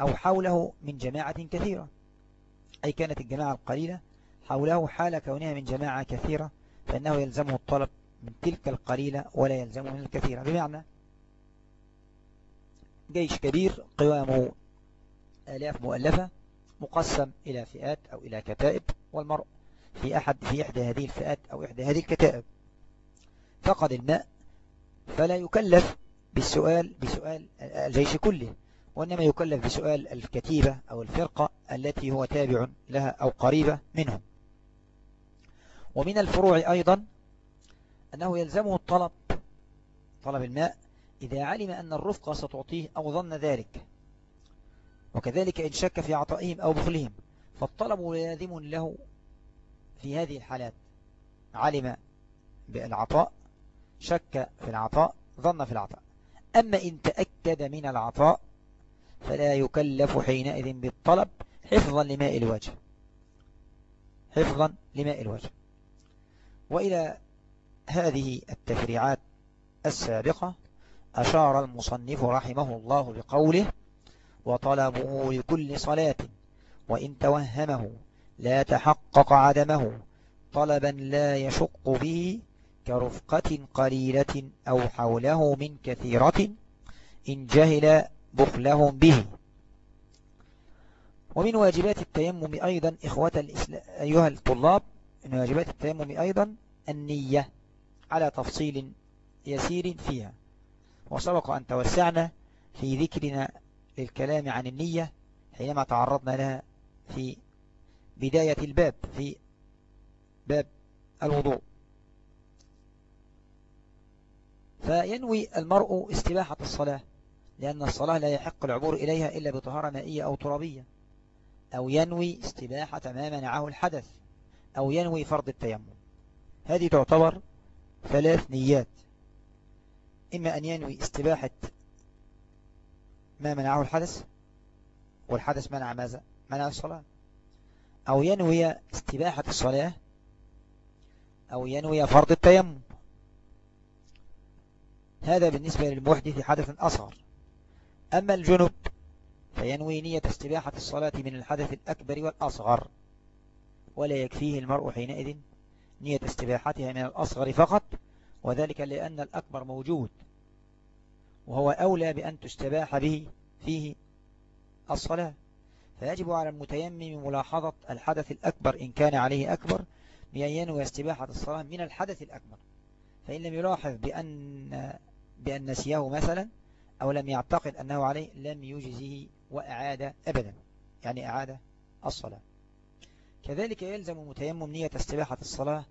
أو حوله من جماعة كثيرة. أي كانت الجماعة القليلة حوله حال كونها من جماعة كثيرة فإنه يلزمه الطلب من تلك القليلة ولا يلزمه من الكثيرة. بمعنى جيش كبير قوامه آلاف مؤلفة مقسم إلى فئات أو إلى كتائب والمرء في أحد في إحدى هذه الفئات أو إحدى هذه الكتائب. فقد الماء فلا يكلف بالسؤال بسؤال الجيش كله وإنما يكلف بسؤال الكتيبة أو الفرقة التي هو تابع لها أو قريبة منهم ومن الفروع أيضا أنه يلزمه الطلب طلب الماء إذا علم أن الرفقة ستعطيه أو ظن ذلك. وكذلك إن شك في عطائهم أو بخلهم فالطلب لازم له في هذه الحالات. علم بالعطاء شك في العطاء ظن في العطاء. أما إن تأكد من العطاء فلا يكلف حينئذ بالطلب حفظا لماء الوجه. حفظا لماء الوجه. وإلى هذه التفريعات السابقة أشار المصنف رحمه الله بقوله وطلبه لكل صلاة وإن توهمه لا تحقق عدمه طلبا لا يشق به كرفقة قليلة أو حوله من كثيرة إن جهل بخلهم به. ومن واجبات التيمم أيضا إخوة الإسلام أيها الطلاب من واجبات التيمم أيضا النية على تفصيل يسير فيها. وسبق أن توسعنا في ذكرنا للكلام عن النية حينما تعرضنا لها في بداية الباب في باب الوضوء. فينوي المرء استباحة الصلاة لأن الصلاة لا يحق العبور إليها إلا بطهارة مائية أو ترابية. أو ينوي استباحة ما منعه الحدث أو ينوي فرض التيمم. هذه تعتبر ثلاث نيات. إما أن ينوي استباحة ما منعه الحدث؟ والحدث منع ماذا؟ منع الصلاة. أو ينوي استباحة الصلاة؟ أو ينوي فرض التيمم؟ هذا بالنسبة للمحدث حدث أصغر. أما الجنب فينوي نية استباحة الصلاة من الحدث الأكبر والأصغر. ولا يكفيه المرء حينئذ نية استباحتها من الأصغر فقط وذلك لأن الأكبر موجود. وهو أولى بأن تستباح به فيه الصلاة. فيجب على المتيمم ملاحظة الحدث الأكبر إن كان عليه أكبر بأن ينوي استباحة الصلاة من الحدث الأكبر. فإن لم يلاحظ بأن, بأن نسيه مثلا أو لم يعتقد أنه عليه لم يجزه وأعاد أبدا يعني أعاد الصلاة. كذلك يلزم المتيمم نية استباحة الصلاة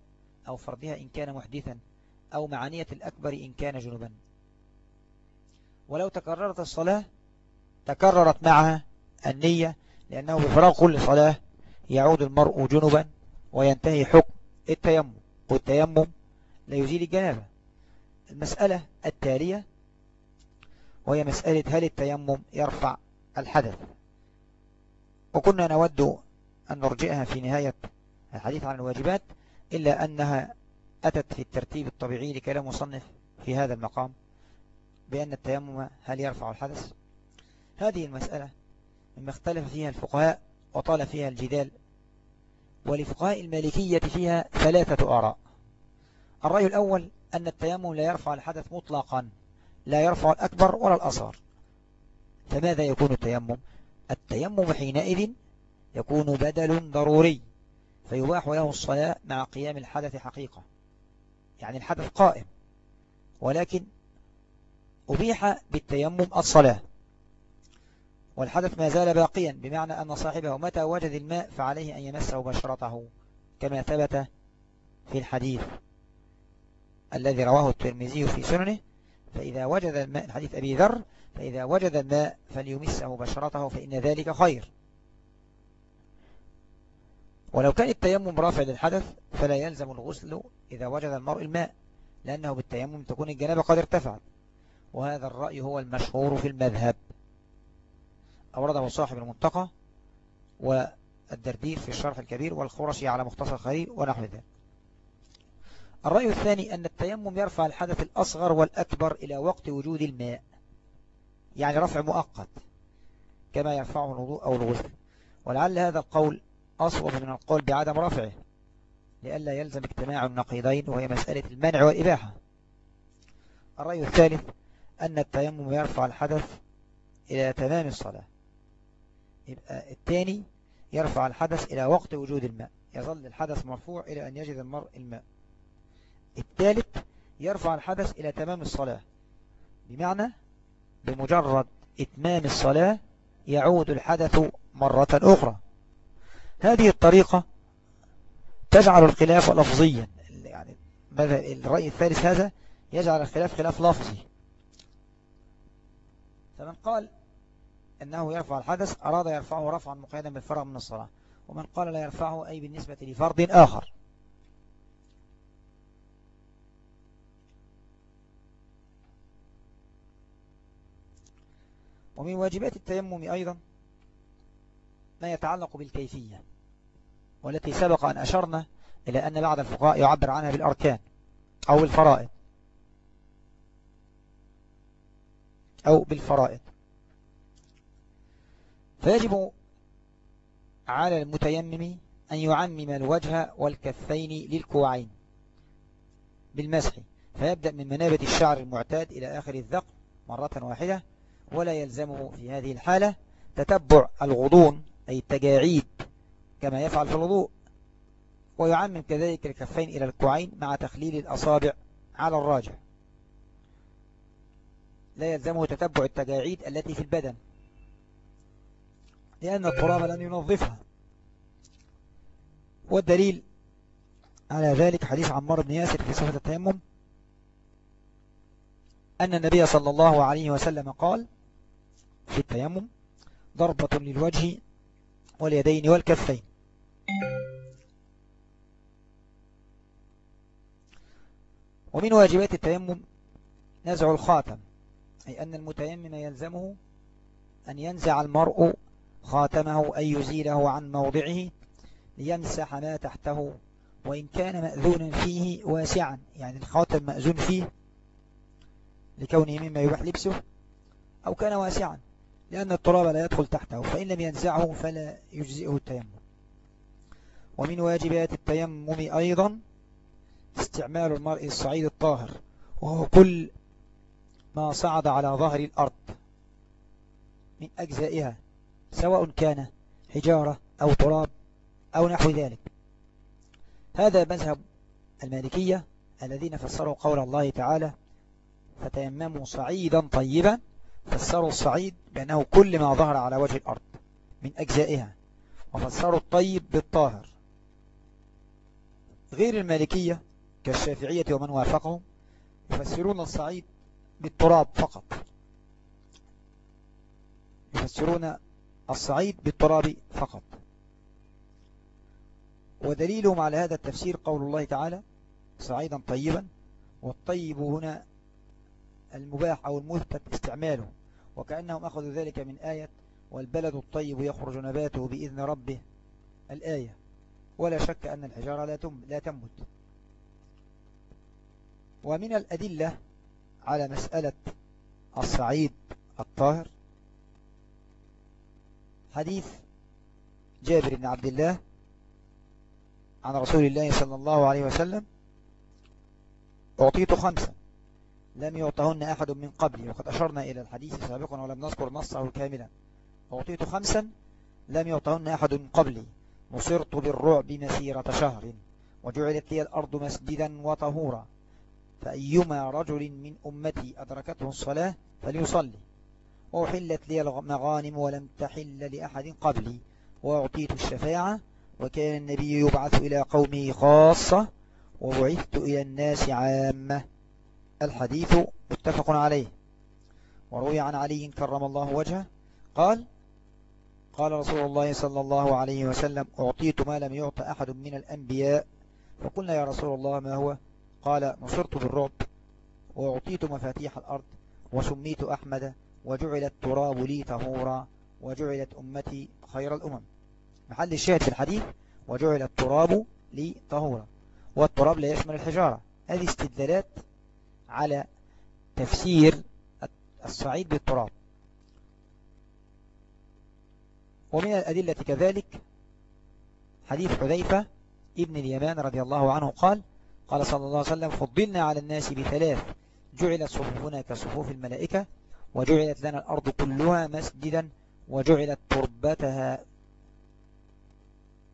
أو فرضها إن كان محدثا أو مع نية الأكبر إن كان جنبا. ولو تكررت الصلاة تكررت معها النية لأنه بفراغ كل صلاة يعود المرء جنبا وينتهي حكم التيمم والتيمم لا يزيل الجنابة. المسألة التالية وهي مسألة هل التيمم يرفع الحدث؟ وكنا نود أن نرجئها في نهاية الحديث عن الواجبات إلا أنها أتت في الترتيب الطبيعي لكلام مصنف في هذا المقام. بأن التيمم هل يرفع الحدث؟ هذه المسألة مما اختلف فيها الفقهاء وطال فيها الجدال ولفقهاء المالكية فيها ثلاثة آراء. الرأي الأول أن التيمم لا يرفع الحدث مطلقا لا يرفع الأكبر ولا الأصغر. فماذا يكون التيمم؟ التيمم حينئذ يكون بدل ضروري فيباح له الصلاة مع قيام الحدث حقيقة يعني الحدث قائم. ولكن أبيح بالتيمم الصلاة. والحدث ما زال باقيا بمعنى أن صاحبه متى وجد الماء فعليه أن يمسه بشرته كما ثبت في الحديث الذي رواه الترمذي في سننه. فإذا وجد الماء حديث أبي ذر فإذا وجد الماء فليمسه بشرته فإن ذلك خير. ولو كان التيمم رافع للحدث فلا يلزم الغسل إذا وجد المرء الماء لأنه بالتيمم تكون الجنابة قد ارتفعت. وهذا الرأي هو المشهور في المذهب. أورده صاحب المنتقى والدردير في الشرح الكبير والخرشي على مختصر خليل ونحو ذلك. الرأي الثاني أن التيمم يرفع الحدث الأصغر والأكبر إلى وقت وجود الماء يعني رفع مؤقت كما يرفعه الوضوء أو الغسل. ولعل هذا القول أصوب من القول بعدم رفعه لئلا يلزم اجتماع النقيضين وهي مسألة المنع والإباحة. الرأي الثالث أن التيمم يرفع الحدث إلى تمام الصلاة. يبقى الثاني يرفع الحدث إلى وقت وجود الماء. يظل الحدث مرفوع إلى أن يجد المرء الماء. الثالث يرفع الحدث إلى تمام الصلاة. بمعنى بمجرد إتمام الصلاة يعود الحدث مرة أخرى. هذه الطريقة تجعل الخلاف لفظيا. يعني الرأي الثالث هذا يجعل الخلاف خلاف لفظي. فمن قال أنه يرفع الحدث أراد يرفعه رفعا مقيدا بالفرغ من الصلاة. ومن قال لا يرفعه أي بالنسبة لفرض آخر. ومن واجبات التيمم أيضا ما يتعلق بالكيفية والتي سبق أن أشرنا إلى أن بعض الفقهاء يعبر عنها بالأركان أو الفرائض أو بالفرائض. فيجب على المتيمم أن يعمم الوجه والكفين للكوعين بالمسح فيبدأ من منابت الشعر المعتاد إلى آخر الذقن مرة واحدة ولا يلزمه في هذه الحالة تتبع الغضون أي التجاعيد كما يفعل في الوضوء. ويعمم كذلك الكفين إلى الكوعين مع تخليل الأصابع على الراجح. لا يلزمه تتبع التجاعيد التي في البدن. لأن التراب لن ينظفها. والدليل على ذلك حديث عمار بن ياسر في صفة التيمم. أن النبي صلى الله عليه وسلم قال في التيمم ضربة للوجه واليدين والكفين. ومن واجبات التيمم نزع الخاتم. أي أن المتيمم يلزمه أن ينزع المرء خاتمه أي يزيله عن موضعه ليمسح ما تحته وإن كان مأذونا فيه واسعا يعني الخاتم مأذون فيه لكونه مما يباح لبسه أو كان واسعا لأن التراب لا يدخل تحته فإن لم ينزعه فلا يجزئه التيمم. ومن واجبات التيمم أيضا استعمال المرء الصعيد الطاهر وهو كل ما صعد على ظهر الأرض من أجزائها سواء كان حجارة أو تراب أو نحو ذلك. هذا مذهب المالكية الذين فسروا قول الله تعالى فتيمموا صعيدا طيبا فسروا الصعيد بأنه كل ما ظهر على وجه الأرض من أجزائها وفسروا الطيب بالطاهر. غير المالكية كالشافعية ومن وافقهم يفسرون الصعيد بالتراب فقط. يفسرون الصعيد بالتراب فقط. ودليلهم على هذا التفسير قول الله تعالى صعيدا طيبا والطيب هنا المباح أو المثبت استعماله وكأنهم أخذوا ذلك من آية والبلد الطيب يخرج نباته بإذن ربه الآية. ولا شك أن الحجارة لا, تم لا تنبت ومن الأدلة على مسألة الصعيد الطاهر. حديث جابر بن عبد الله عن رسول الله صلى الله عليه وسلم. أعطيت خمسا لم يعطهن أحد من قبلي. وقد أشرنا إلى الحديث سابقا ولم نذكر نصه كاملا. أعطيت خمسا. لم يعطهن أحد من قبلي. نصرت بالرعب مسيرة شهر. وجعلت لي الأرض مسجدا وطهورا. فأيما رجل من أمتي أدركته الصلاة فليصلي. وأحلت لي المغانم ولم تحل لأحد قبلي وأعطيت الشفاعة وكان النبي يبعث إلى قومه خاصة وبعثت إلى الناس عامة. الحديث متفق عليه. وروي عن علي كرم الله وجهه قال قال رسول الله صلى الله عليه وسلم أعطيت ما لم يعط أحد من الأنبياء. فقلنا يا رسول الله ما هو؟ قال نصرت بالرعب وأعطيت مفاتيح الأرض وسميت أحمد وجعل التراب لي طهورا وجعلت أمتي خير الأمم. محل الشاهد في الحديث وجعل التراب لي طهورا والتراب لا يشمل الحجارة. هذه استدلالات على تفسير الصعيد بالتراب. ومن الأدلة كذلك حديث حذيفة ابن اليمان رضي الله عنه قال قال صلى الله عليه وسلم فضلنا على الناس بثلاث. جعلت صفوفنا كصفوف الملائكة وجعلت لنا الأرض كلها مسجدا وجعلت تربتها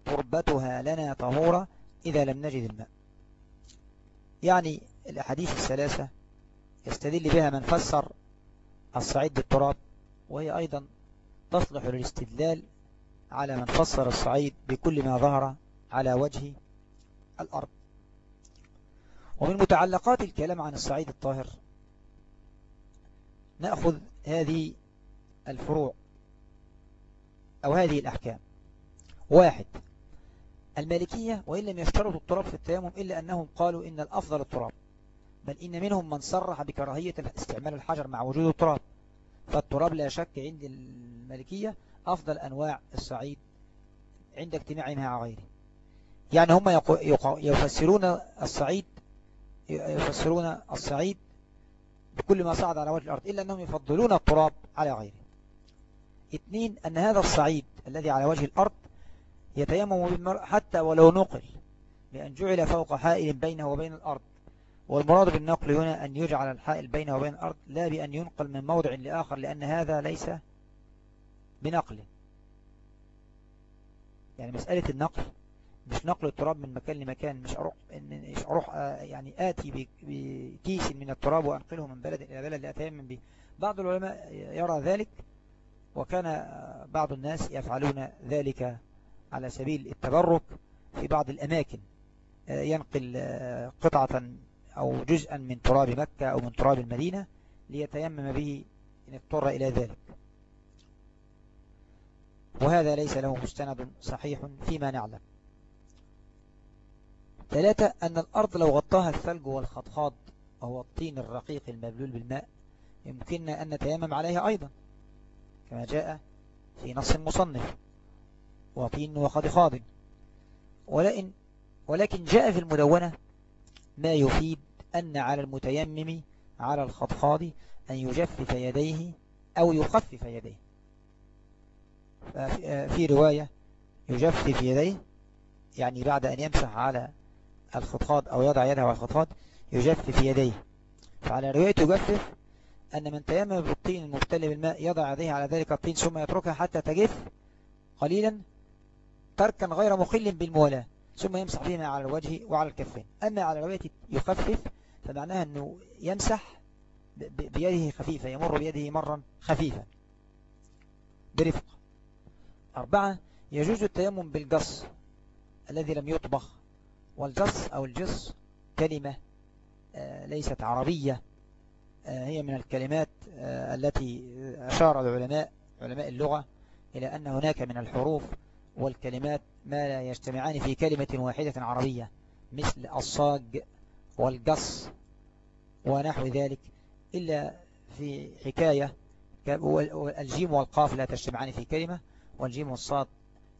تربتها لنا طهورا إذا لم نجد الماء. يعني الأحاديث الثلاثة يستدل بها من فسر الصعيد بالتراب وهي أيضا تصلح للاستدلال على من فسر الصعيد بكل ما ظهر على وجه الأرض. ومن متعلقات الكلام عن الصعيد الطاهر نأخذ هذه الفروع أو هذه الأحكام. واحد المالكية وإن لم يشترطوا التراب في التيمم إلا أنهم قالوا إن الأفضل التراب بل إن منهم من صرح بكراهية استعمال الحجر مع وجود التراب. فالتراب لا شك عند المالكية أفضل أنواع الصعيد عند اجتماعه مع غيره. يعني هم يفسرون الصعيد يفسرون الصعيد بكل ما صعد على وجه الأرض إلا أنهم يفضلون التراب على غيره. اثنين أن هذا الصعيد الذي على وجه الأرض يتيمم بالمرء حتى ولو نقل بأن جعل فوق حائل بينه وبين الأرض. والمراد بالنقل هنا أن يجعل الحائل بينه وبين الأرض لا بأن ينقل من موضع لآخر لأن هذا ليس بنقل. يعني مسألة النقل مش نقل التراب من مكان لمكان مش أروح, مش أروح آه، يعني آتي بكيس من التراب وأنقله من بلد إلى بلد لأتيمم به. بعض العلماء يرى ذلك وكان بعض الناس يفعلون ذلك على سبيل التبرك في بعض الأماكن. آه، ينقل آه، قطعة أو جزءا من تراب مكة أو من تراب المدينة ليتيمم به إن اضطر إلى ذلك. وهذا ليس له مستند صحيح فيما نعلم. ثلاثة أن الأرض لو غطاها الثلج والخطخاض وهو الطين الرقيق المبلول بالماء يمكننا أن نتيمم عليها أيضا كما جاء في نص مصنف وطين وخضخاض. ولكن, ولكن جاء في المدونة ما يفيد أن على المتيمم على الخضخاض أن يجفف يديه أو يخفف يديه. في رواية يجفف يديه يعني بعد أن يمسح على الخطخاض أو يضع يده على الخطخاض يجفف يديه. فعلى رواية يجفف أن من تيمم بالطين المبتل بالماء يضع يديه على ذلك الطين ثم يتركها حتى تجف قليلا تركا غير مخل بالموالاة ثم يمسح بهما على الوجه وعلى الكفين. أما على رواية يخفف فمعناها أنه يمسح بيده خفيفة يمر بيده مرا خفيفا برفق. أربعة يجوز التيمم بالقص الذي لم يطبخ. والجص أو الجص كلمة آه، ليست عربية آه، هي من الكلمات آه، التي أشار العلماء علماء اللغة إلى أن هناك من الحروف والكلمات ما لا يجتمعان في كلمة واحدة عربية مثل الصاج والقص ونحو ذلك إلا في حكاية الجيم والقاف لا تجتمعان في كلمة والجيم والصاد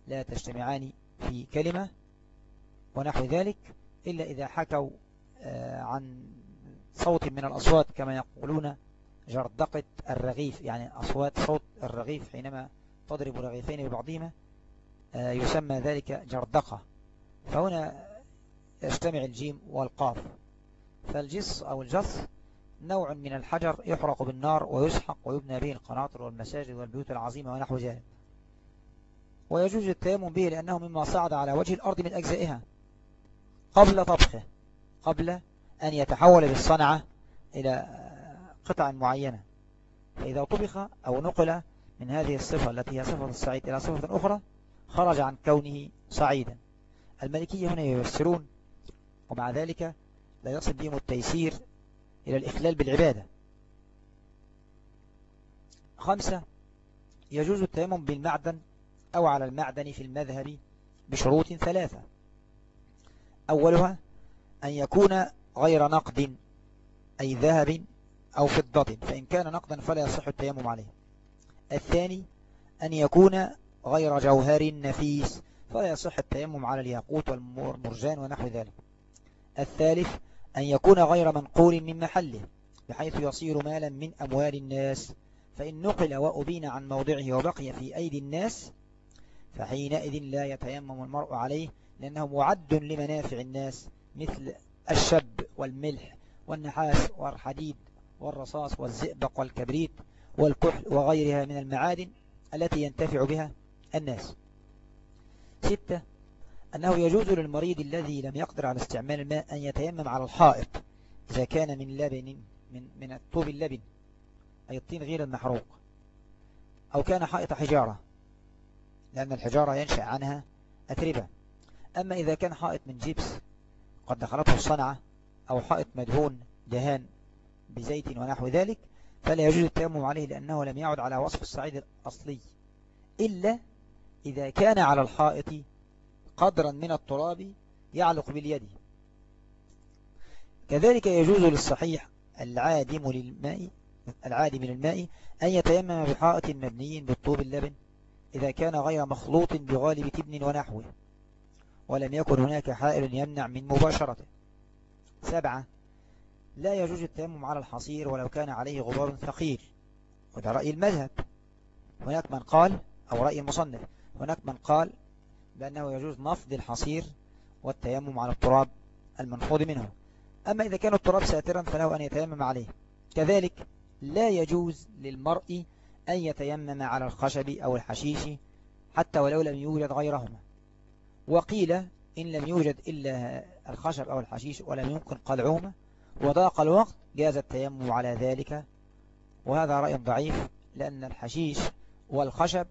لا تجتمعان في كلمة. ونحو ذلك إلا إذا حكوا آه، عن صوت من الأصوات كما يقولون جردقة الرغيف يعني أصوات صوت الرغيف حينما تضرب رغيفين ببعضهما آه، يسمى ذلك جردقة فهنا يجتمع الجيم والقاف. فالجص أو الجص نوع من الحجر يحرق بالنار ويسحق ويبنى به القناطر والمساجد والبيوت العظيمة ونحو ذلك. ويجوز التيمم به لأنه مما صعد على وجه الأرض من أجزائها. قبل طبخه قبل أن يتحول بالصنعة إلى قطع معينة. فإذا طبخ أو نقل من هذه الصفة التي هي صفة الصعيد إلى صفة أخرى خرج عن كونه صعيدا. الملكية هنا يفسرون ومع ذلك لا يصل بهم التيسير إلى الإخلال بالعبادة. خمسة يجوز التيمم بالمعدن أو على المعدن في المذهب بشروط ثلاثة. أولها أن يكون غير نقد أي ذهب أو فضة فإن كان نقدا فلا يصح التيمم عليه. الثاني أن يكون غير جوهر نفيس فلا يصح التيمم على الياقوت والمرجان ونحو ذلك. الثالث أن يكون غير منقول من محله بحيث يصير مالا من أموال الناس. فإن نقل وأبين عن موضعه وبقي في أيدي الناس فحينئذ لا يتيمم المرء عليه لأنه معد لمنافع الناس مثل الشب والملح والنحاس والحديد والرصاص والزئبق والكبريت والكحل وغيرها من المعادن التي ينتفع بها الناس. ستة أنه يجوز للمريض الذي لم يقدر على استعمال الماء أن يتيمم على الحائط إذا كان من لبن من, من الطوب اللبن أي الطين غير المحروق أو كان حائط حجارة لأن الحجارة ينشأ عنها أتربة. أما إذا كان حائط من جيبس قد دخلته الصنعة أو حائط مدهون دهان بزيت ونحو ذلك فلا يجوز التيمم عليه لأنه لم يعد على وصف الصعيد الأصلي إلا إذا كان على الحائط قدرا من التراب يعلق باليد. كذلك يجوز للصحيح العادم للماء العادم للماء أن يتيمم بحائط مبني بالطوب اللبن إذا كان غير مخلوط بغالب تبن ونحوه. ولم يكن هناك حائل يمنع من مباشرته. سبعة لا يجوز التيمم على الحصير ولو كان عليه غبار ثقيل. وده رأي المذهب. هناك من قال أو رأي المصنف هناك من قال بأنه يجوز نفض الحصير والتيمم على التراب المنفوض منه. أما إذا كان التراب ساترا فله أن يتيمم عليه. كذلك لا يجوز للمرء أن يتيمم على الخشب أو الحشيش حتى ولو لم يوجد غيرهما. وقيل إن لم يوجد إلا الخشب أو الحشيش ولم يمكن قلعهما وضاق الوقت جاز التيمم على ذلك وهذا رأي ضعيف لأن الحشيش والخشب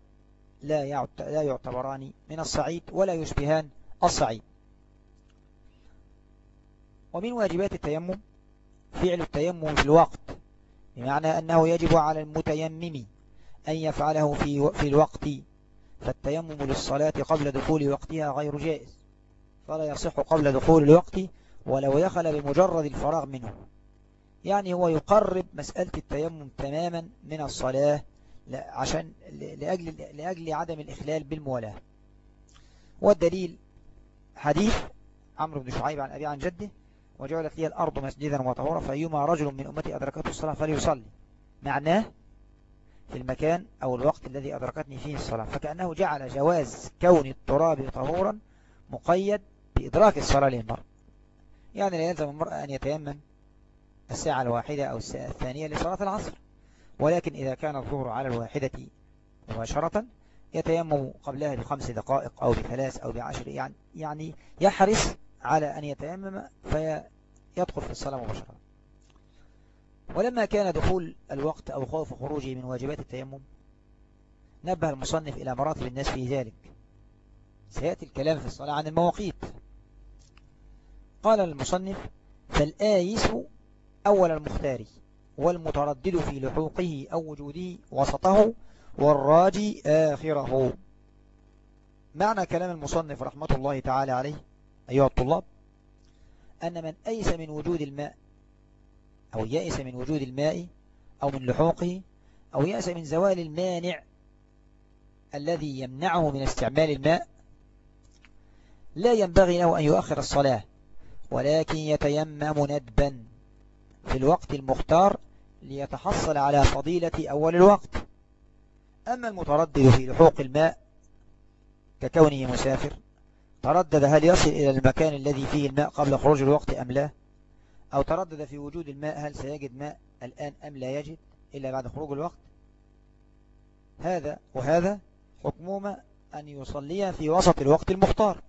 لا يعتبران من الصعيد ولا يشبهان الصعيد. ومن واجبات التيمم فعل التيمم في الوقت بمعنى أنه يجب على المتيمم أن يفعله في الوقت فالتيمم للصلاة قبل دخول وقتها غير جائز فلا يصح قبل دخول الوقت ولو دخل بمجرد الفراغ منه. يعني هو يقرب مسألة التيمم تماما من الصلاة عشان لأجل, لأجل عدم الإخلال بالموالاة. والدليل حديث عمرو بن شعيب عن أبي عن جده وجعلت لي الأرض مسجدا وطهورا فأيما رجل من أمتي أدركته الصلاة فليصلي. معناه في المكان أو الوقت الذي أدركتني فيه الصلاة فكأنه جعل جواز كون التراب طهورا مقيد بإدراك الصلاة للمرء. يعني لا يلزم المرء أن يتيمم الساعة الواحدة أو الساعة الثانية لصلاة العصر. ولكن إذا كان الظهر على الواحدة مباشرة يتيمم قبلها بخمس دقائق أو بثلاث أو بعشر يعني, يعني يحرص على أن يتيمم فيدخل في الصلاة مباشرة. ولما كان دخول الوقت أو خوف خروجه من واجبات التيمم نبه المصنف إلى مراتب الناس في ذلك. سيأتي الكلام في الصلاة عن المواقيت. قال المصنف فالآيس أول المختار والمتردد في لحوقه أو وجوده وسطه والراجي آخره. معنى كلام المصنف رحمة الله تعالى عليه أيها الطلاب أن من أيس من وجود الماء أو يأس من وجود الماء أو من لحوقه أو يأس من زوال المانع الذي يمنعه من استعمال الماء لا ينبغي له أن يؤخر الصلاة ولكن يتيمم ندبا في الوقت المختار ليتحصل على فضيلة أول الوقت. أما المتردد في لحوق الماء ككونه مسافر تردد هل يصل إلى المكان الذي فيه الماء قبل خروج الوقت أم لا؟ أو تردد في وجود الماء هل سيجد ماء الآن أم لا يجد إلا بعد خروج الوقت؟ هذا وهذا حكمهما أن يصلي في وسط الوقت المختار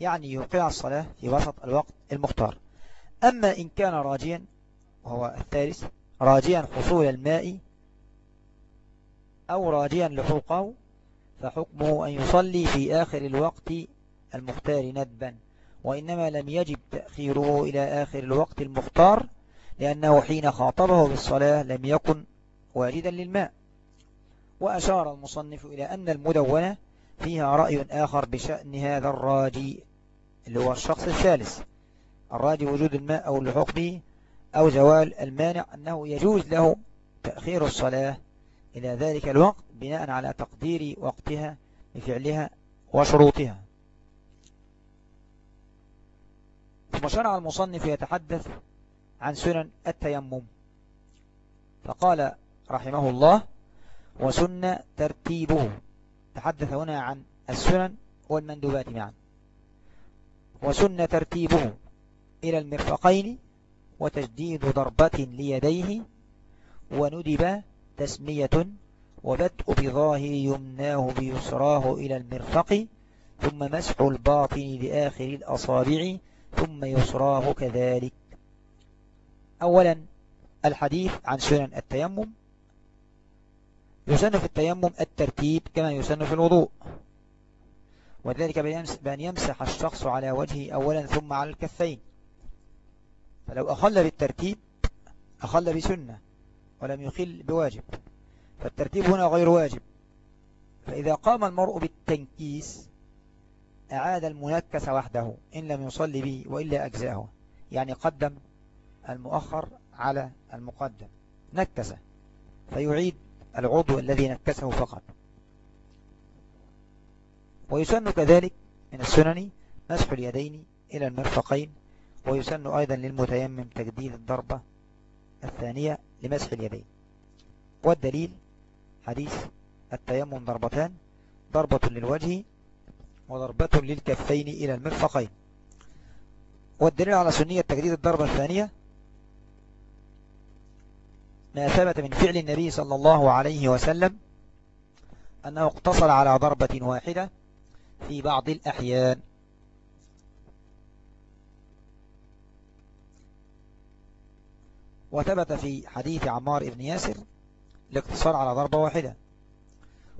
يعني يوقع الصلاة في وسط الوقت المختار أما إن كان راجيا وهو الثالث راجيا حصول الماء أو راجيا لحوقه فحكمه أن يصلي في آخر الوقت المختار ندبا. وإنما لم يجب تأخيره إلى آخر الوقت المختار لأنه حين خاطبه بالصلاة لم يكن واجدا للماء. وأشار المصنف إلى أن المدونة فيها رأي آخر بشأن هذا الراجي اللي هو الشخص الثالث. الراجي وجود الماء أو اللحوق به أو زوال المانع أنه يجوز له تأخير الصلاة إلى ذلك الوقت بناء على تقدير وقتها بفعلها وشروطها. ثم شرع المصنف يتحدث عن سنن التيمم. فقال رحمه الله وسن ترتيبه. تحدث هنا عن السنن والمندوبات معا. وسن ترتيبه إلى المرفقين وتجديد ضربة ليديه وندب تسمية وبدء بظاهر يمناه بيسراه إلى المرفق ثم مسح الباطن لآخر الأصابع ثم يسراه كذلك. أولا الحديث عن سنن التيمم. يسن في التيمم الترتيب كما يسن في الوضوء. وذلك بأن يمسح الشخص على وجهه أولا ثم على الكفين. فلو أخل بالترتيب أخل بسنة ولم يخل بواجب. فالترتيب هنا غير واجب. فإذا قام المرء بالتنكيس أعاد المنكس وحده إن لم يصلي به وإلا أجزاه. يعني قدم المؤخر على المقدم نكس. فيعيد العضو الذي نكسه فقط. ويسن كذلك من السنن مسح اليدين إلى المرفقين ويسن أيضا للمتيمم تجديد الضربة الثانية لمسح اليدين. والدليل حديث التيمم ضربتان ضربة للوجه وضربة للكفين إلى المرفقين. والدليل على سنية تجديد الضربة الثانية ما ثبت من فعل النبي صلى الله عليه وسلم أنه اقتصر على ضربة واحدة في بعض الأحيان. وثبت في حديث عمار بن ياسر الاقتصار على ضربة واحدة.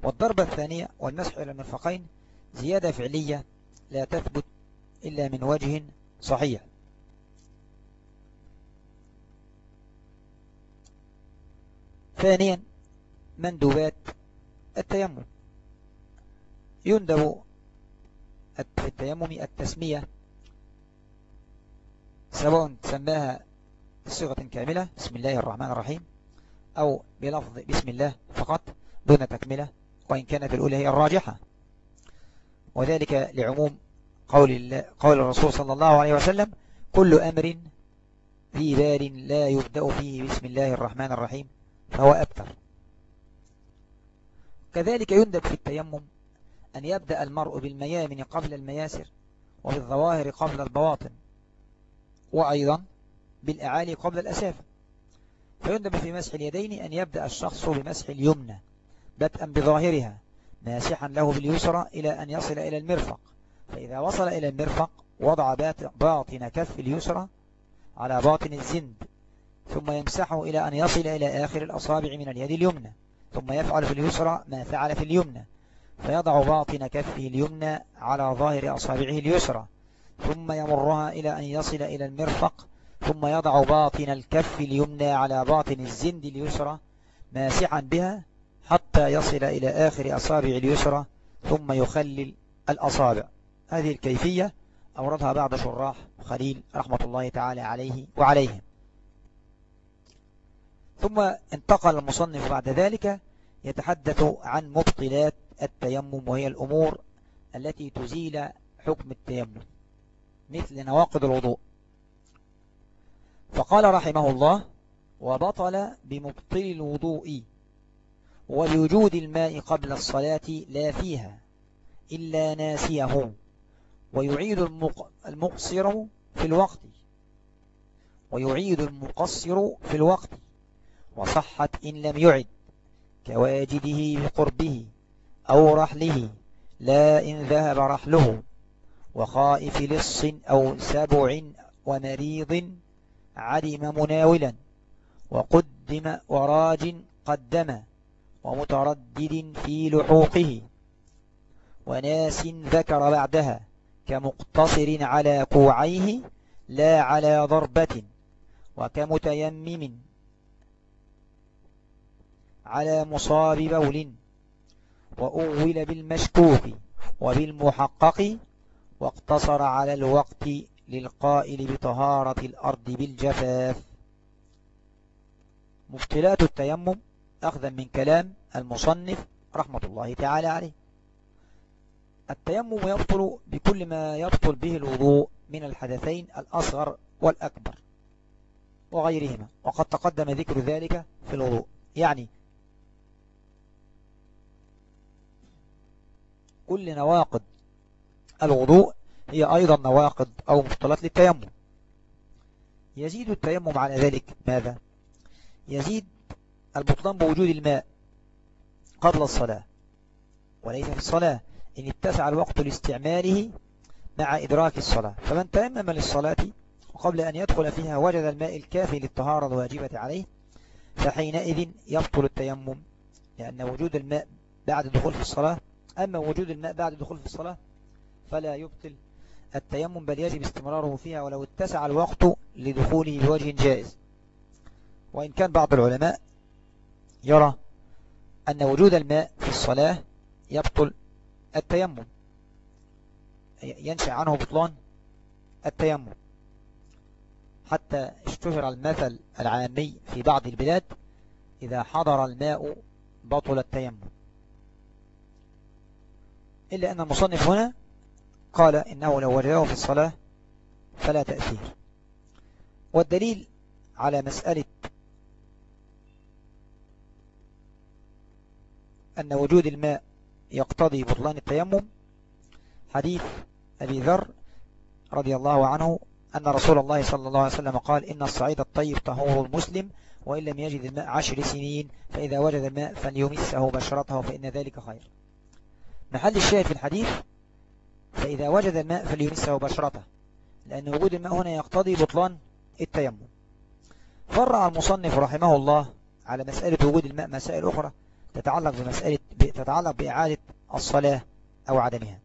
والضربة الثانية والمسح إلى المرفقين زيادة فعلية لا تثبت إلا من وجه صحيح. ثانيا مندوبات التيمم. يندب في التيمم التسمية سواء سماها صيغة كاملة بسم الله الرحمن الرحيم أو بلفظ بسم الله فقط دون تكملة وإن كانت الأولى هي الراجحة. وذلك لعموم قول, قول الرسول صلى الله عليه وسلم كل أمر ذي بال لا يبدأ فيه بسم الله الرحمن الرحيم فهو أبتر. كذلك يندب في التيمم أن يبدأ المرء بالميامن قبل المياسر وبالظواهر قبل البواطن وأيضا بالأعالي قبل الأسافل فيندب في مسح اليدين أن يبدأ الشخص بمسح اليمنى بدءا بظاهرها ماسحا له باليسرى إلى أن يصل إلى المرفق. فإذا وصل إلى المرفق وضع باطن كف اليسرى على باطن الزند ثم يمسحه إلى أن يصل إلى آخر الأصابع من اليد اليمنى ثم يفعل في اليسرى ما فعل في اليمنى. فيضع باطن كفه اليمنى على ظاهر أصابعه اليسرى ثم يمرها إلى أن يصل إلى المرفق ثم يضع باطن الكف اليمنى على باطن الزند اليسرى ماسحا بها حتى يصل إلى آخر أصابع اليسرى ثم يخلل الأصابع. هذه الكيفية أوردها بعض شراح خليل رحمة الله تعالى عليه وعليهم. ثم انتقل المصنف بعد ذلك يتحدث عن مبطلات التيمم وهي الأمور التي تزيل حكم التيمم مثل نواقض الوضوء. فقال رحمه الله وبطل بمبطل الوضوء ولوجود الماء قبل الصلاة لا فيها إلا ناسيه ويعيد المقصر في الوقت ويعيد المقصر في الوقت وصحت إن لم يعد كواجده بقربه أو رحله لا إن ذهب رحله وخائف لص أو سبع ومريض عدم مناولا وقدم وراج قدم. ومتردد في لحوقه وناس ذكر بعدها كمقتصر على كوعيه لا على ضربة وكمتيمم على مصاب بول وأول بالمشكوك وبالمحقق واقتصر على الوقت للقائل بطهارة الأرض بالجفاف. مفتلات التيمم أخذا من كلام المصنف رحمة الله تعالى عليه. التيمم يبطل بكل ما يبطل به الوضوء من الحدثين الأصغر والأكبر وغيرهما. وقد تقدم ذكر ذلك في الوضوء. يعني كل نواقض الوضوء هي أيضا نواقض أو مبطلات للتيمم. يزيد التيمم على ذلك ماذا؟ يزيد البطلان بوجود الماء قبل الصلاة. وليس في الصلاة. إن اتسع الوقت لاستعماله مع إدراك الصلاة. فمن تيمم للصلاة وقبل أن يدخل فيها وجد الماء الكافي للطهارة الواجبة عليه فحينئذ يبطل التيمم. لأن وجود الماء بعد الدخول في الصلاة أما وجود الماء بعد الدخول في الصلاة فلا يبطل التيمم بل يجب استمراره فيها ولو اتسع الوقت لدخوله بوجه جائز. وإن كان بعض العلماء يرى أن وجود الماء في الصلاة يبطل التيمم. ينشأ عنه بطلان التيمم. حتى اشتهر المثل العامي في بعض البلاد إذا حضر الماء بطل التيمم. إلا أن المصنف هنا قال إنه لو وجده في الصلاة فلا تأثير. والدليل على مسألة أن وجود الماء يقتضي بطلان التيمم. حديث أبي ذر رضي الله عنه أن رسول الله صلى الله عليه وسلم قال إن الصعيد الطيب طهور المسلم وإن لم يجد الماء عشر سنين فإذا وجد الماء فليمسه بشرته فإن ذلك خير. محل الشاهد في الحديث فإذا وجد الماء فليمسه بشرته لأن وجود الماء هنا يقتضي بطلان التيمم. فرع المصنف رحمه الله على مسألة وجود الماء مسائل أخرى. تتعلق بمسألة تتعلق بإعادة الصلاة أو عدمها.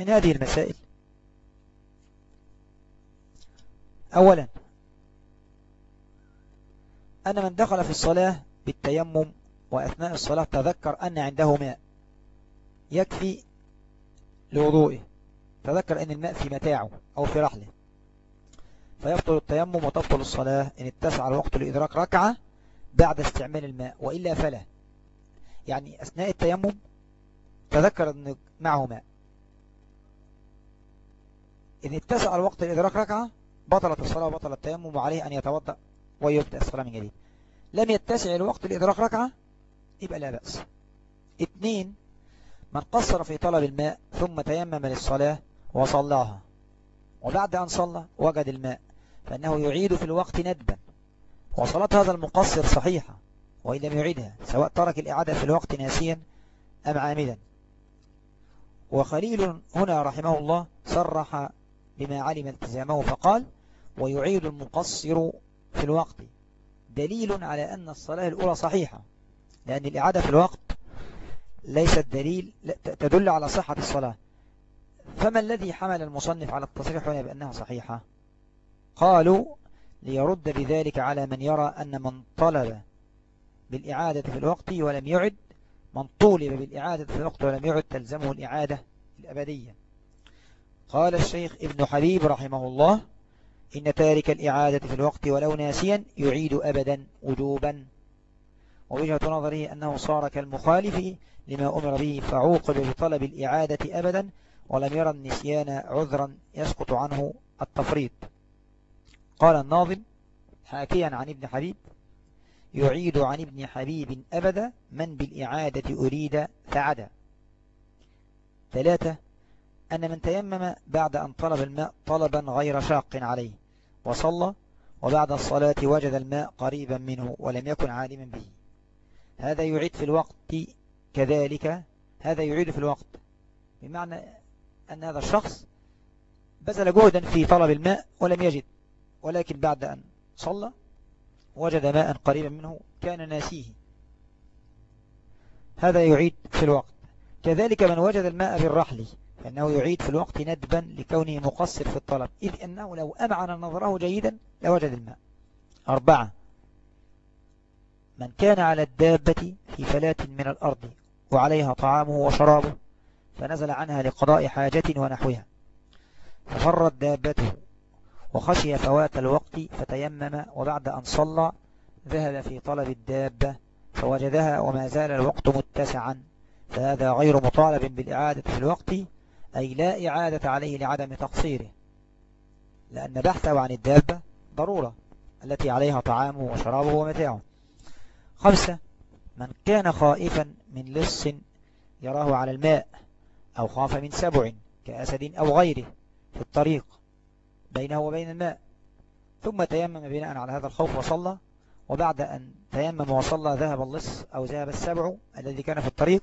من هذه المسائل أولا أن من دخل في الصلاة بالتيمم وأثناء الصلاة تذكر أن عنده ماء يكفي لوضوئه. تذكر أن الماء في متاعه أو في رحله. فيبطل التيمم وتبطل الصلاة إن اتسع الوقت لإدراك ركعة بعد استعمال الماء وإلا فلا. يعني أثناء التيمم تذكر أن معه ماء. إن اتسع الوقت لإدراك ركعة بطلت الصلاة وبطل التيمم وعليه أن يتوضأ ويبدأ الصلاة من جديد. لم يتسع الوقت لإدراك ركعة يبقى لا بأس. اثنين من قصر في طلب الماء ثم تيمم للصلاة وصلاها. وبعد أن صلى وجد الماء فإنه يعيد في الوقت ندبا. وصلاة هذا المقصر صحيحة. وإن لم يعيدها سواء ترك الإعادة في الوقت ناسيا أم عامدا وخليل هنا رحمه الله صرح بما علم التزامه فقال ويعيد المقصر في الوقت. دليل على أن الصلاة الأولى صحيحة لأن الإعادة في الوقت ليست دليل تدل على صحة الصلاة. فما الذي حمل المصنف على التصريح هنا بأنها صحيحة؟ قالوا ليرد بذلك على من يرى أن من طلب بالإعادة في الوقت ولم يعد من طولب بالإعادة في الوقت ولم يعد تلزمه الإعادة الأبدية. قال الشيخ ابن حبيب رحمه الله إن تارك الإعادة في الوقت ولو ناسيا يعيد أبدا وجوبا. ووجهة نظره أنه صار كالمخالف لما أمر به فعوقب بطلب الإعادة أبدا ولم يرى النسيان عذرا يسقط عنه التفريط. قال الناظم حاكيا عن ابن حبيب يعيد عن ابن حبيب أبدا من بالإعادة أريد فعدا. ثلاثة أن من تيمم بعد أن طلب الماء طلبا غير شاق عليه وصلى وبعد الصلاة وجد الماء قريبا منه ولم يكن عالما به. هذا يعيد في الوقت كذلك هذا يعيد في الوقت بمعنى أن هذا الشخص بذل جهدا في طلب الماء ولم يجد ولكن بعد أن صلى وجد ماء قريبا منه كان ناسيه. هذا يعيد في الوقت. كذلك من وجد الماء بالرحل فإنه يعيد في الوقت ندبا لكونه مقصر في الطلب إذ أنه لو أمعن نظره جيدا لوجد الماء. أربعة. من كان على الدابة في فلاة من الأرض وعليها طعامه وشرابه فنزل عنها لقضاء حاجة ونحوها. ففرت دابته. وخشي فوات الوقت فتيمم وبعد أن صلى ذهب في طلب الدابة فوجدها وما زال الوقت متسعا. فهذا غير مطالب بالإعادة في الوقت أي لا إعادة عليه لعدم تقصيره لأن بحثه عن الدابة ضرورة التي عليها طعامه وشرابه ومتاعه. خمسة من كان خائفا من لص يراه على الماء أو خاف من سبع كأسد أو غيره في الطريق. بينه وبين الماء. ثم تيمم بناء على هذا الخوف وصلى. وبعد أن تيمم وصلى ذهب اللص أو ذهب السبع الذي كان في الطريق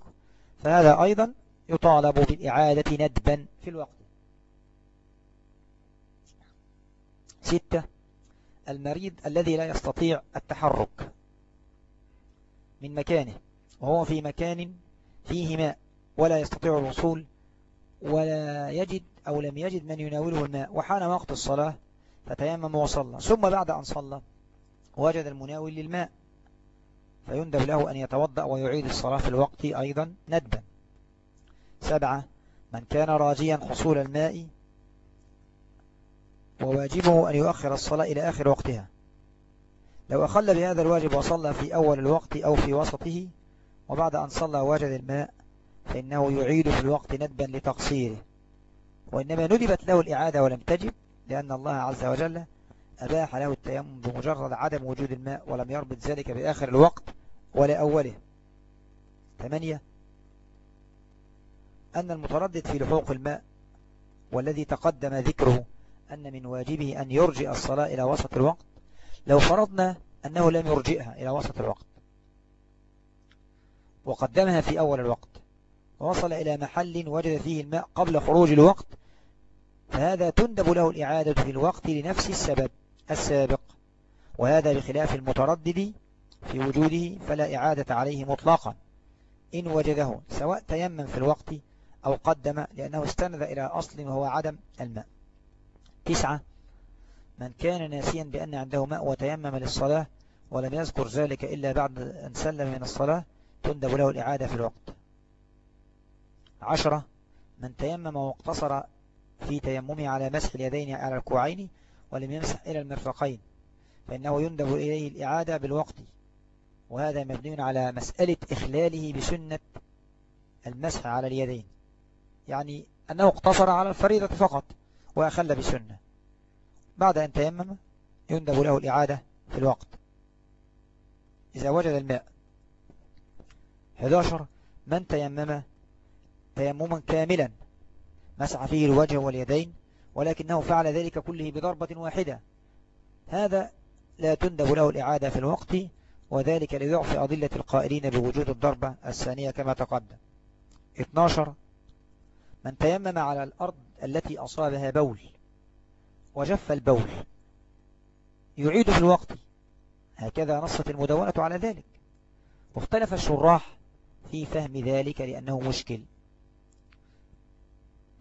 فهذا أيضا يطالب بالإعادة ندبا في الوقت. ستة المريض الذي لا يستطيع التحرك من مكانه وهو في مكان فيه ماء ولا يستطيع الوصول ولا يجد أو لم يجد من يناوله الماء. وحان وقت الصلاة فتيمم وصلى. ثم بعد أن صلى وجد المناول للماء. فيندب له أن يتوضأ ويعيد الصلاة في الوقت أيضا ندبا. سبعة من كان راجيا حصول الماء وواجبه أن يؤخر الصلاة إلى آخر وقتها. لو أخل بهذا الواجب وصلى في أول الوقت أو في وسطه وبعد أن صلى وجد الماء فإنه يعيد في الوقت ندبا لتقصيره. وإنما ندبت له الإعادة ولم تجب لأن الله عز وجل أباح له التيمم بمجرد عدم وجود الماء ولم يربط ذلك بآخر الوقت ولا أوله ثمانية أن المتردد في لحوق الماء والذي تقدم ذكره أن من واجبه أن يرجئ الصلاة إلى وسط الوقت. لو فرضنا أنه لم يرجئها إلى وسط الوقت وقدمها في أول الوقت ووصل إلى محل وجد فيه الماء قبل خروج الوقت فهذا تندب له الإعادة في الوقت لنفس السبب السابق وهذا بخلاف المتردد في وجوده فلا إعادة عليه مطلقا. إن وجده سواء تيمم في الوقت أو قدم لأنه استند إلى أصل وهو عدم الماء. تسعة من كان ناسيا بأن عنده ماء وتيمم للصلاة ولم يذكر ذلك إلا بعد أن سلم من الصلاة تندب له الإعادة في الوقت. عشرة من تيمم واقتصر في تيممه على مسح اليدين على الكوعين ولم يمسح إلى المرفقين فإنه يندب إليه الإعادة بالوقت. وهذا مبني على مسألة إخلاله بسنة المسح على اليدين يعني أنه اقتصر على الفريضة فقط وأخل بسنة. بعد أن تيمم يندب له الإعادة في الوقت. إذا وجد الماء 11 من تيمم تيمما كاملا مسح فيه الوجه واليدين ولكنه فعل ذلك كله بضربة واحدة. هذا لا تندب له الإعادة في الوقت وذلك ليعفي أضلة القائلين بوجود الضربة الثانية كما تقدم. 12 من تيمم على الأرض التي أصابها بول وجف البول يعيد في الوقت. هكذا نصت المدونة على ذلك. واختلف الشراح في فهم ذلك لأنه مشكل.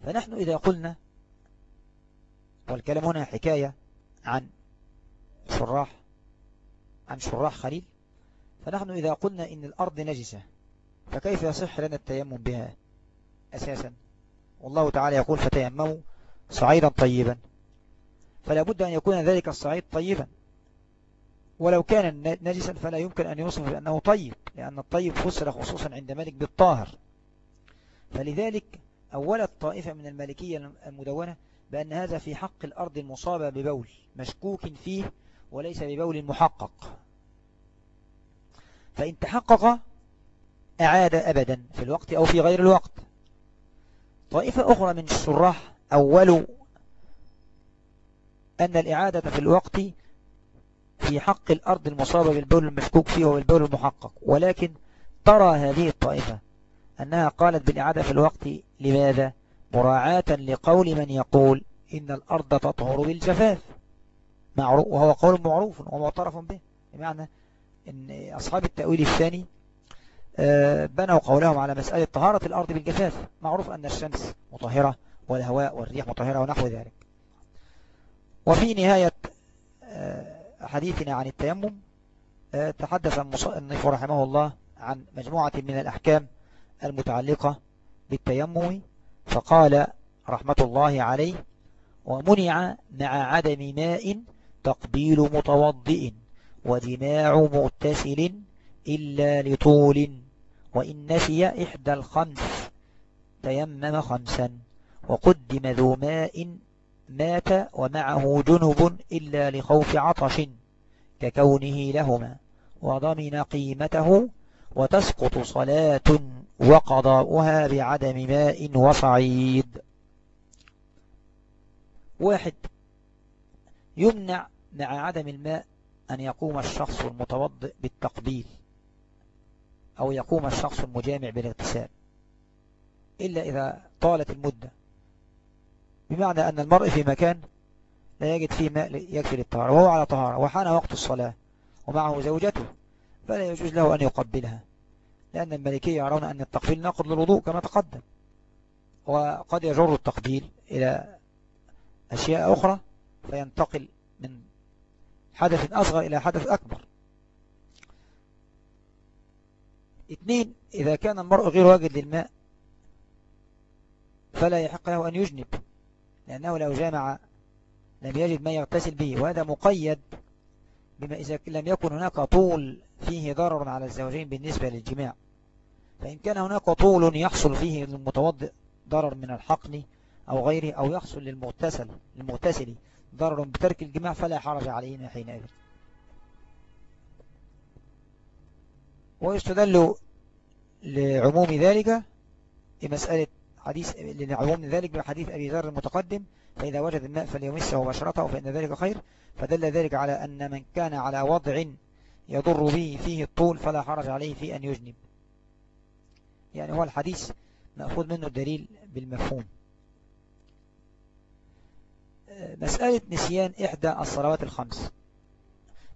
فنحن إذا قلنا والكلام هنا حكاية عن شراح عن شراح خليل فنحن إذا قلنا إن الأرض نجسة فكيف يصح لنا التيمم بها أساسا؟ والله تعالى يقول فتيمموا صعيدا طيبا فلا بد أن يكون ذلك الصعيد طيبا. ولو كان نجسا فلا يمكن أن يوصف بأنه طيب لأن الطيب فسر خصوصا عند مالك بالطاهر. فلذلك أولت طائفة من المالكية المدونة بأن هذا في حق الأرض المصابة ببول مشكوك فيه وليس ببول محقق. فإن تحقق أعاد أبدا في الوقت أو في غير الوقت. طائفة أخرى من الشراح أولوا أن الإعادة في الوقت في حق الأرض المصابة بالبول المشكوك فيه وبالبول المحقق ولكن ترى هذه الطائفة أنها قالت بالإعادة في الوقت لماذا؟ مراعاة لقول من يقول إن الأرض تطهر بالجفاف. معروف وهو قول معروف ومعترف به. بمعنى أن أصحاب التأويل الثاني آه، بنوا قولهم على مسألة طهارة الأرض بالجفاف. معروف أن الشمس مطهرة والهواء والريح مطهرة ونحو ذلك. وفي نهاية آه، حديثنا عن التيمم آه، تحدث المصنف رحمه الله عن مجموعة من الأحكام المتعلقة بالتيمم فقال رحمة الله عليه ومنع مع عدم ماء تقبيل متوضئ وجماع مغتسل إلا لطول وإن نسي إحدى الخمس تيمم خمسا وقدم ذو ماء مات ومعه جنب إلا لخوف عطش ككونه لهما وضمن قيمته وتسقط صلاة وقضاؤها بعدم ماء وصعيد. واحد يمنع مع عدم الماء أن يقوم الشخص المتوضئ بالتقبيل أو يقوم الشخص المجامع بالاغتسال إلا إذا طالت المدة. بمعنى أن المرء في مكان لا يجد فيه ماء يكفي للطهارة وهو على طهارة وحان وقت الصلاة ومعه زوجته. فلا يجوز له أن يقبلها لأن الملكية يرون أن التقبيل ناقض للوضوء كما تقدم. وقد يجر التقبيل إلى أشياء أخرى فينتقل من حدث أصغر إلى حدث أكبر. اثنين إذا كان المرء غير واجد للماء فلا يحق له أن يجنب لأنه لو جامع لم يجد ما يغتسل به وهذا مقيد بما إذا لم يكن هناك طول فيه ضرر على الزوجين بالنسبة للجماع فإن كان هناك طول يحصل فيه للمتوضئ ضرر من الحقن أو غيره أو يحصل للمغتسل المغتسل ضرر بترك الجماع فلا حرج عليهما حينئذ. ويستدل لعموم ذلك بمسألة حديث لعموم ذلك بحديث أبي ذر المتقدم فإذا وجد الماء فليمسه بشرته فإن ذلك خير. فدل ذلك على أن من كان على وضع يضر به فيه الطول فلا حرج عليه في أن يجنب. يعني هو الحديث نأخذ منه الدليل بالمفهوم. مسألة نسيان إحدى الصلوات الخمس.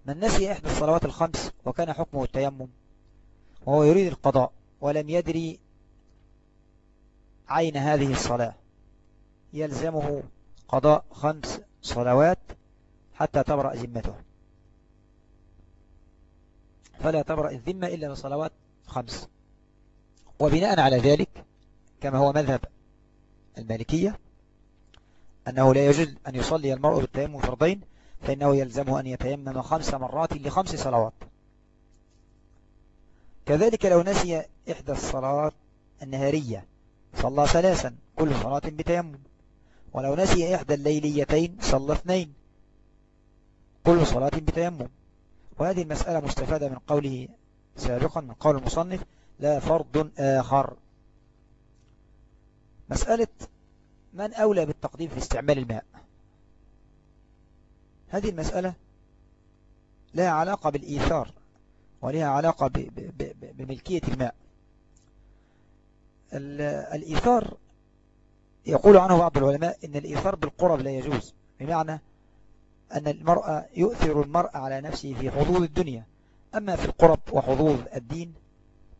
من نسي إحدى الصلوات الخمس وكان حكمه التيمم وهو يريد القضاء ولم يدري عين هذه الصلاة يلزمه قضاء خمس صلوات حتى تبرأ ذمته. فلا تبرأ الذمة إلا بصلوات خمس. وبناء على ذلك كما هو مذهب المالكية أنه لا يجوز أن يصلي المرء بالتيمم فرضين فإنه يلزمه أن يتيمم خمس مرات لخمس صلوات. كذلك لو نسي إحدى الصلوات النهارية صلى ثلاثا كل صلاة بتيمم. ولو نسي إحدى الليليتين صلى اثنين. كل صلاة بتيمم. وهذه المسألة مستفادة من قوله سابقا من قول المصنف لا فرض آخر. مسألة من أولى بالتقديم في استعمال الماء. هذه المسألة لها علاقة بالإيثار ولها علاقة بملكية الماء. الإيثار يقول عنه بعض العلماء إن الإيثار بالقرب لا يجوز بمعنى أن المرأة يؤثر المرأة على نفسه في حظوظ الدنيا. أما في القرب وحظوظ الدين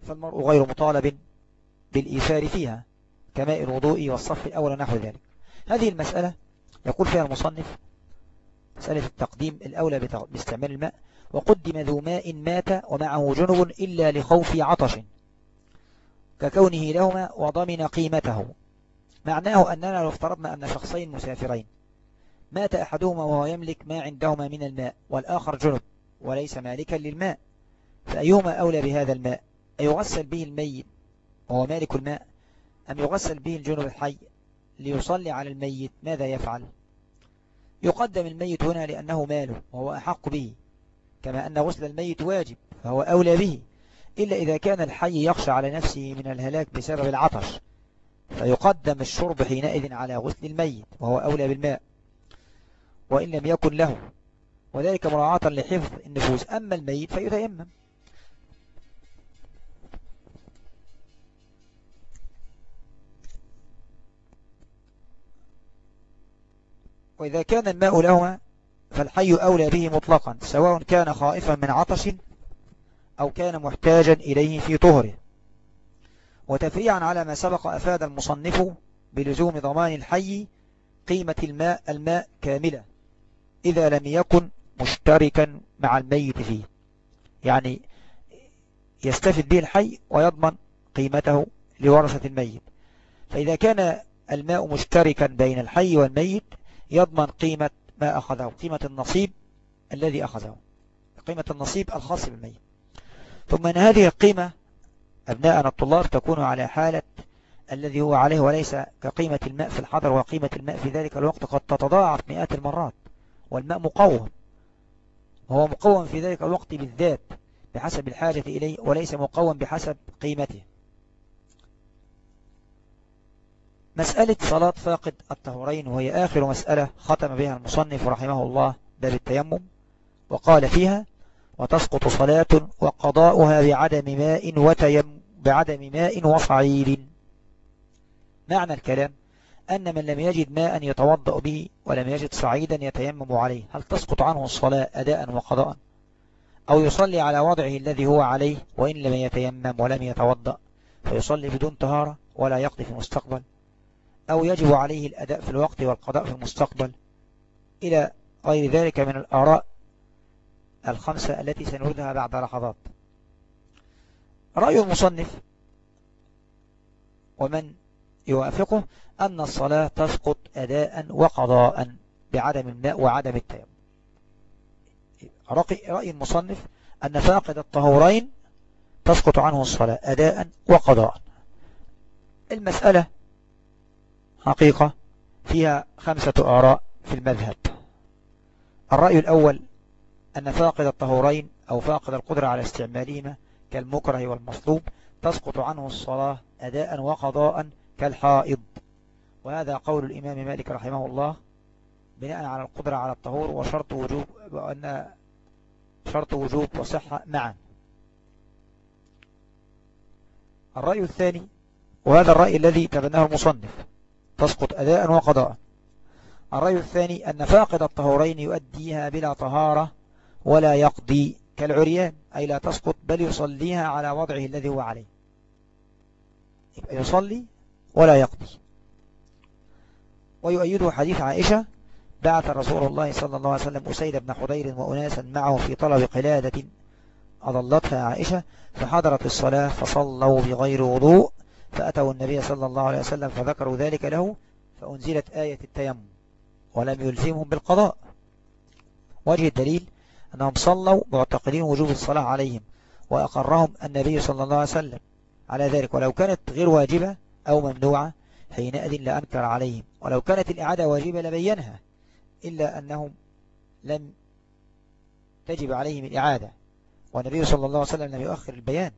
فالمرء غير مطالب بالإيثار فيها كماء الوضوء والصف الأول ونحو ذلك. هذه المسألة يقول فيها المصنف مسألة التقديم الأولى باستعمال الماء وقدم ذو ماء مات ومعه جنب إلا لخوف عطش ككونه لهما وضمن قيمته. معناه أننا لو افترضنا أن شخصين مسافرين مات أحدهما وهو يملك ما عندهما من الماء والآخر جنب وليس مالكا للماء فأيهما أولى بهذا الماء؟ أيغسل به الميت وهو مالك الماء أم يغسل به الجنب الحي ليصلي على الميت؟ ماذا يفعل؟ يقدم الميت هنا لأنه ماله وهو أحق به كما أن غسل الميت واجب فهو أولى به إلا إذا كان الحي يخشى على نفسه من الهلاك بسبب العطش. فيقدم الشرب حينئذ على غسل الميت وهو أولى بالماء وإن لم يكن له. وذلك مراعاة لحفظ النفوس. أما الميت فيتيمم. وإذا كان الماء لهما فالحي أولى به مطلقا سواء كان خائفا من عطش أو كان محتاجا إليه في طهره. وتفريعا على ما سبق أفاد المصنف بلزوم ضمان الحي قيمة الماء الماء كاملة إذا لم يكن مشتركا مع الميت فيه. يعني يستفد به الحي ويضمن قيمته لورثة الميت. فإذا كان الماء مشتركا بين الحي والميت يضمن قيمة ما أخذه قيمة النصيب الذي أخذه قيمة النصيب الخاص بالميت. ثم أن هذه القيمة أبناءنا الطلاب تكون على حالة الذي هو عليه وليس كقيمة الماء في الحضر وقيمة الماء في ذلك الوقت قد تتضاعف مئات المرات والماء مقوم. وهو مقوم في ذلك الوقت بالذات بحسب الحاجة إليه وليس مقوم بحسب قيمته. مسألة صلاة فاقد الطهورين وهي آخر مسألة ختم بها المصنف رحمه الله باب التيمم وقال فيها وتسقط صلاة وقضاؤها بعدم ماء وتيم بعدم ماء وصعيد معنى الكلام أن من لم يجد ماء يتوضأ به ولم يجد صعيدا يتيمم عليه. هل تسقط عنه الصلاة أداء وقضاء؟ أو يصلي على وضعه الذي هو عليه وإن لم يتيمم ولم يتوضأ فيصلي بدون طهارة ولا يقضي في المستقبل؟ أو يجب عليه الأداء في الوقت والقضاء في المستقبل؟ إلى غير ذلك من الآراء الخمسة التي سنردها بعد لحظات رأي المصنف ومن يوافقه أن الصلاة تسقط أداء وقضاء بعدم الماء وعدم التيمم. رأي المصنف أن فاقد الطهورين تسقط عنه الصلاة أداء وقضاء. المسألة حقيقة فيها خمسة آراء في المذهب. الرأي الأول أن فاقد الطهورين أو فاقد القدرة على استعمالهما كالمكره والمصلوب تسقط عنه الصلاة أداء وقضاء كالحائض. وهذا قول الإمام مالك رحمه الله بناء على القدرة على الطهور وشرط وجوب وأن شرط وجوب وصحة معا. الرأي الثاني وهذا الرأي الذي تبناه المصنف تسقط أداء وقضاء. الرأي الثاني أن فاقد الطهورين يؤديها بلا طهارة ولا يقضي كالعريان أي لا تسقط بل يصليها على وضعه الذي هو عليه. يصلي ولا يقضي. ويؤيده حديث عائشة بعث رسول الله صلى الله عليه وسلم أسيد بن حضير وأناسا معه في طلب قلادة أضلتها عائشة فحضرت الصلاة فصلوا بغير وضوء فأتوا النبي صلى الله عليه وسلم فذكروا ذلك له فأنزلت آية التيمم ولم يلزمهم بالقضاء. وجه الدليل أنهم صلوا معتقدين وجوب الصلاة عليهم وأقرهم النبي صلى الله عليه وسلم على ذلك. ولو كانت غير واجبة أو ممنوعة حينئذ لأنكر عليهم. ولو كانت الإعادة واجبة لبينها إلا أنهم لم تجب عليهم الإعادة. والنبي صلى الله عليه وسلم لم يؤخر البيان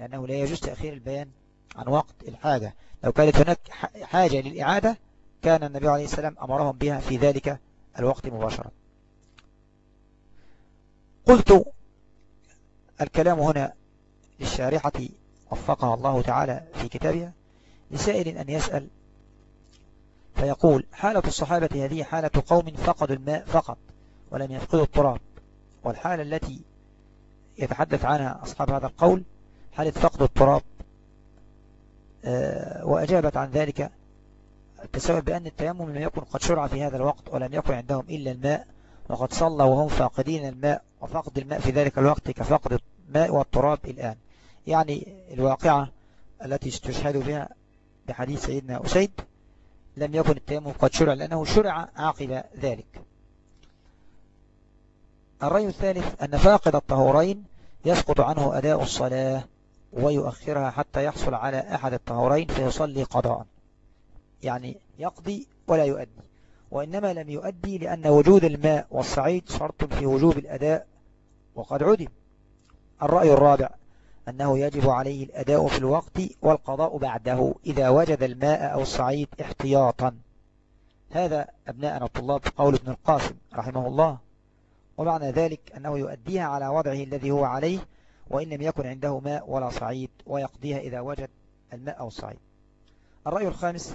لأنه لا يجوز تأخير البيان عن وقت الحاجة. لو كانت هناك حاجة للإعادة كان النبي عليه السلام أمرهم بها في ذلك الوقت مباشرة. قلت الكلام هنا للشارحة وفقها الله تعالى في كتابها لسائل أن يسأل فيقول حالة الصحابة هذه حالة قوم فقدوا الماء فقط ولم يفقدوا التراب والحالة التي يتحدث عنها أصحاب هذا القول حالة فقد التراب. آه، وأجابت عن ذلك بسبب بأن التيمم لم يكن قد شرع في هذا الوقت ولم يكن عندهم إلا الماء وقد صلى وهم فاقدين الماء وفقد الماء في ذلك الوقت كفقد الماء والتراب الآن. يعني الواقعة التي استشهد بها بحديث سيدنا أسيد لم يكن التيمم قد شرع لأنه شرع عقب ذلك. الرأي الثالث أن فاقد الطهورين يسقط عنه أداء الصلاة ويؤخرها حتى يحصل على أحد الطهورين فيصلي قضاء. يعني يقضي ولا يؤدي. وإنما لم يؤدي لأن وجود الماء والصعيد شرط في وجوب الأداء وقد عدم. الرأي الرابع أنه يجب عليه الأداء في الوقت والقضاء بعده إذا وجد الماء أو الصعيد احتياطا. هذا أبناءنا الطلاب قول ابن القاسم رحمه الله. ومعنى ذلك أنه يؤديها على وضعه الذي هو عليه وإن لم يكن عنده ماء ولا صعيد ويقضيها إذا وجد الماء أو الصعيد. الرأي الخامس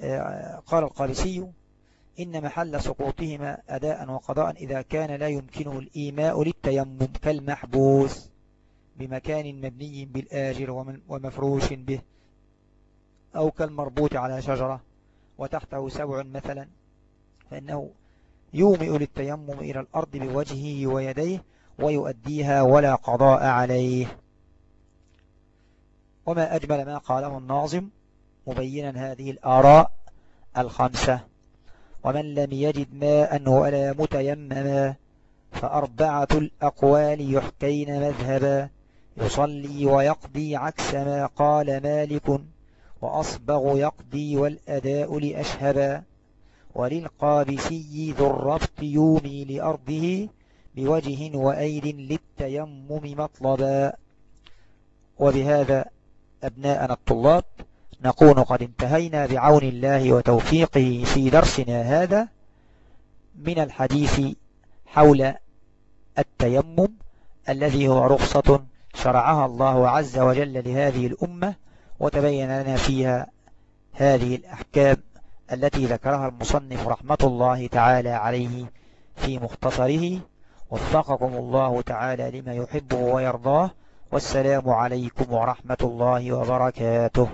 آه، قال القارسي إن محل سقوطهما أداء وقضاء إذا كان لا يمكنه الإيماء للتيمم كالمحبوس بمكان مبني بالآجر ومفروش به أو كالمربوط على شجرة وتحته سبع مثلا فإنه يومئ للتيمم إلى الأرض بوجهه ويديه ويؤديها ولا قضاء عليه. وما أجمل ما قاله الناظم مبينا هذه الآراء الخمسة. ومن لم يجد ماء ولا متيمما فأربعة الأقوال يحكين مذهبا يصلي ويقضي عكس ما قال مالك وأصبغ يقضي والأداء لأشهبا. وللقابسي ذو الربط يومي لأرضه بوجه وأيد للتيمم مطلبا. وبهذا أبناءنا الطلاب نكون قد انتهينا بعون الله وتوفيقه في درسنا هذا من الحديث حول التيمم الذي هو رخصة شرعها الله عز وجل لهذه الأمة وتبين لنا فيها هذه الأحكام التي ذكرها المصنف رحمة الله تعالى عليه في مختصره. وفقكم الله تعالى لما يحبه ويرضاه. والسلام عليكم ورحمة الله وبركاته.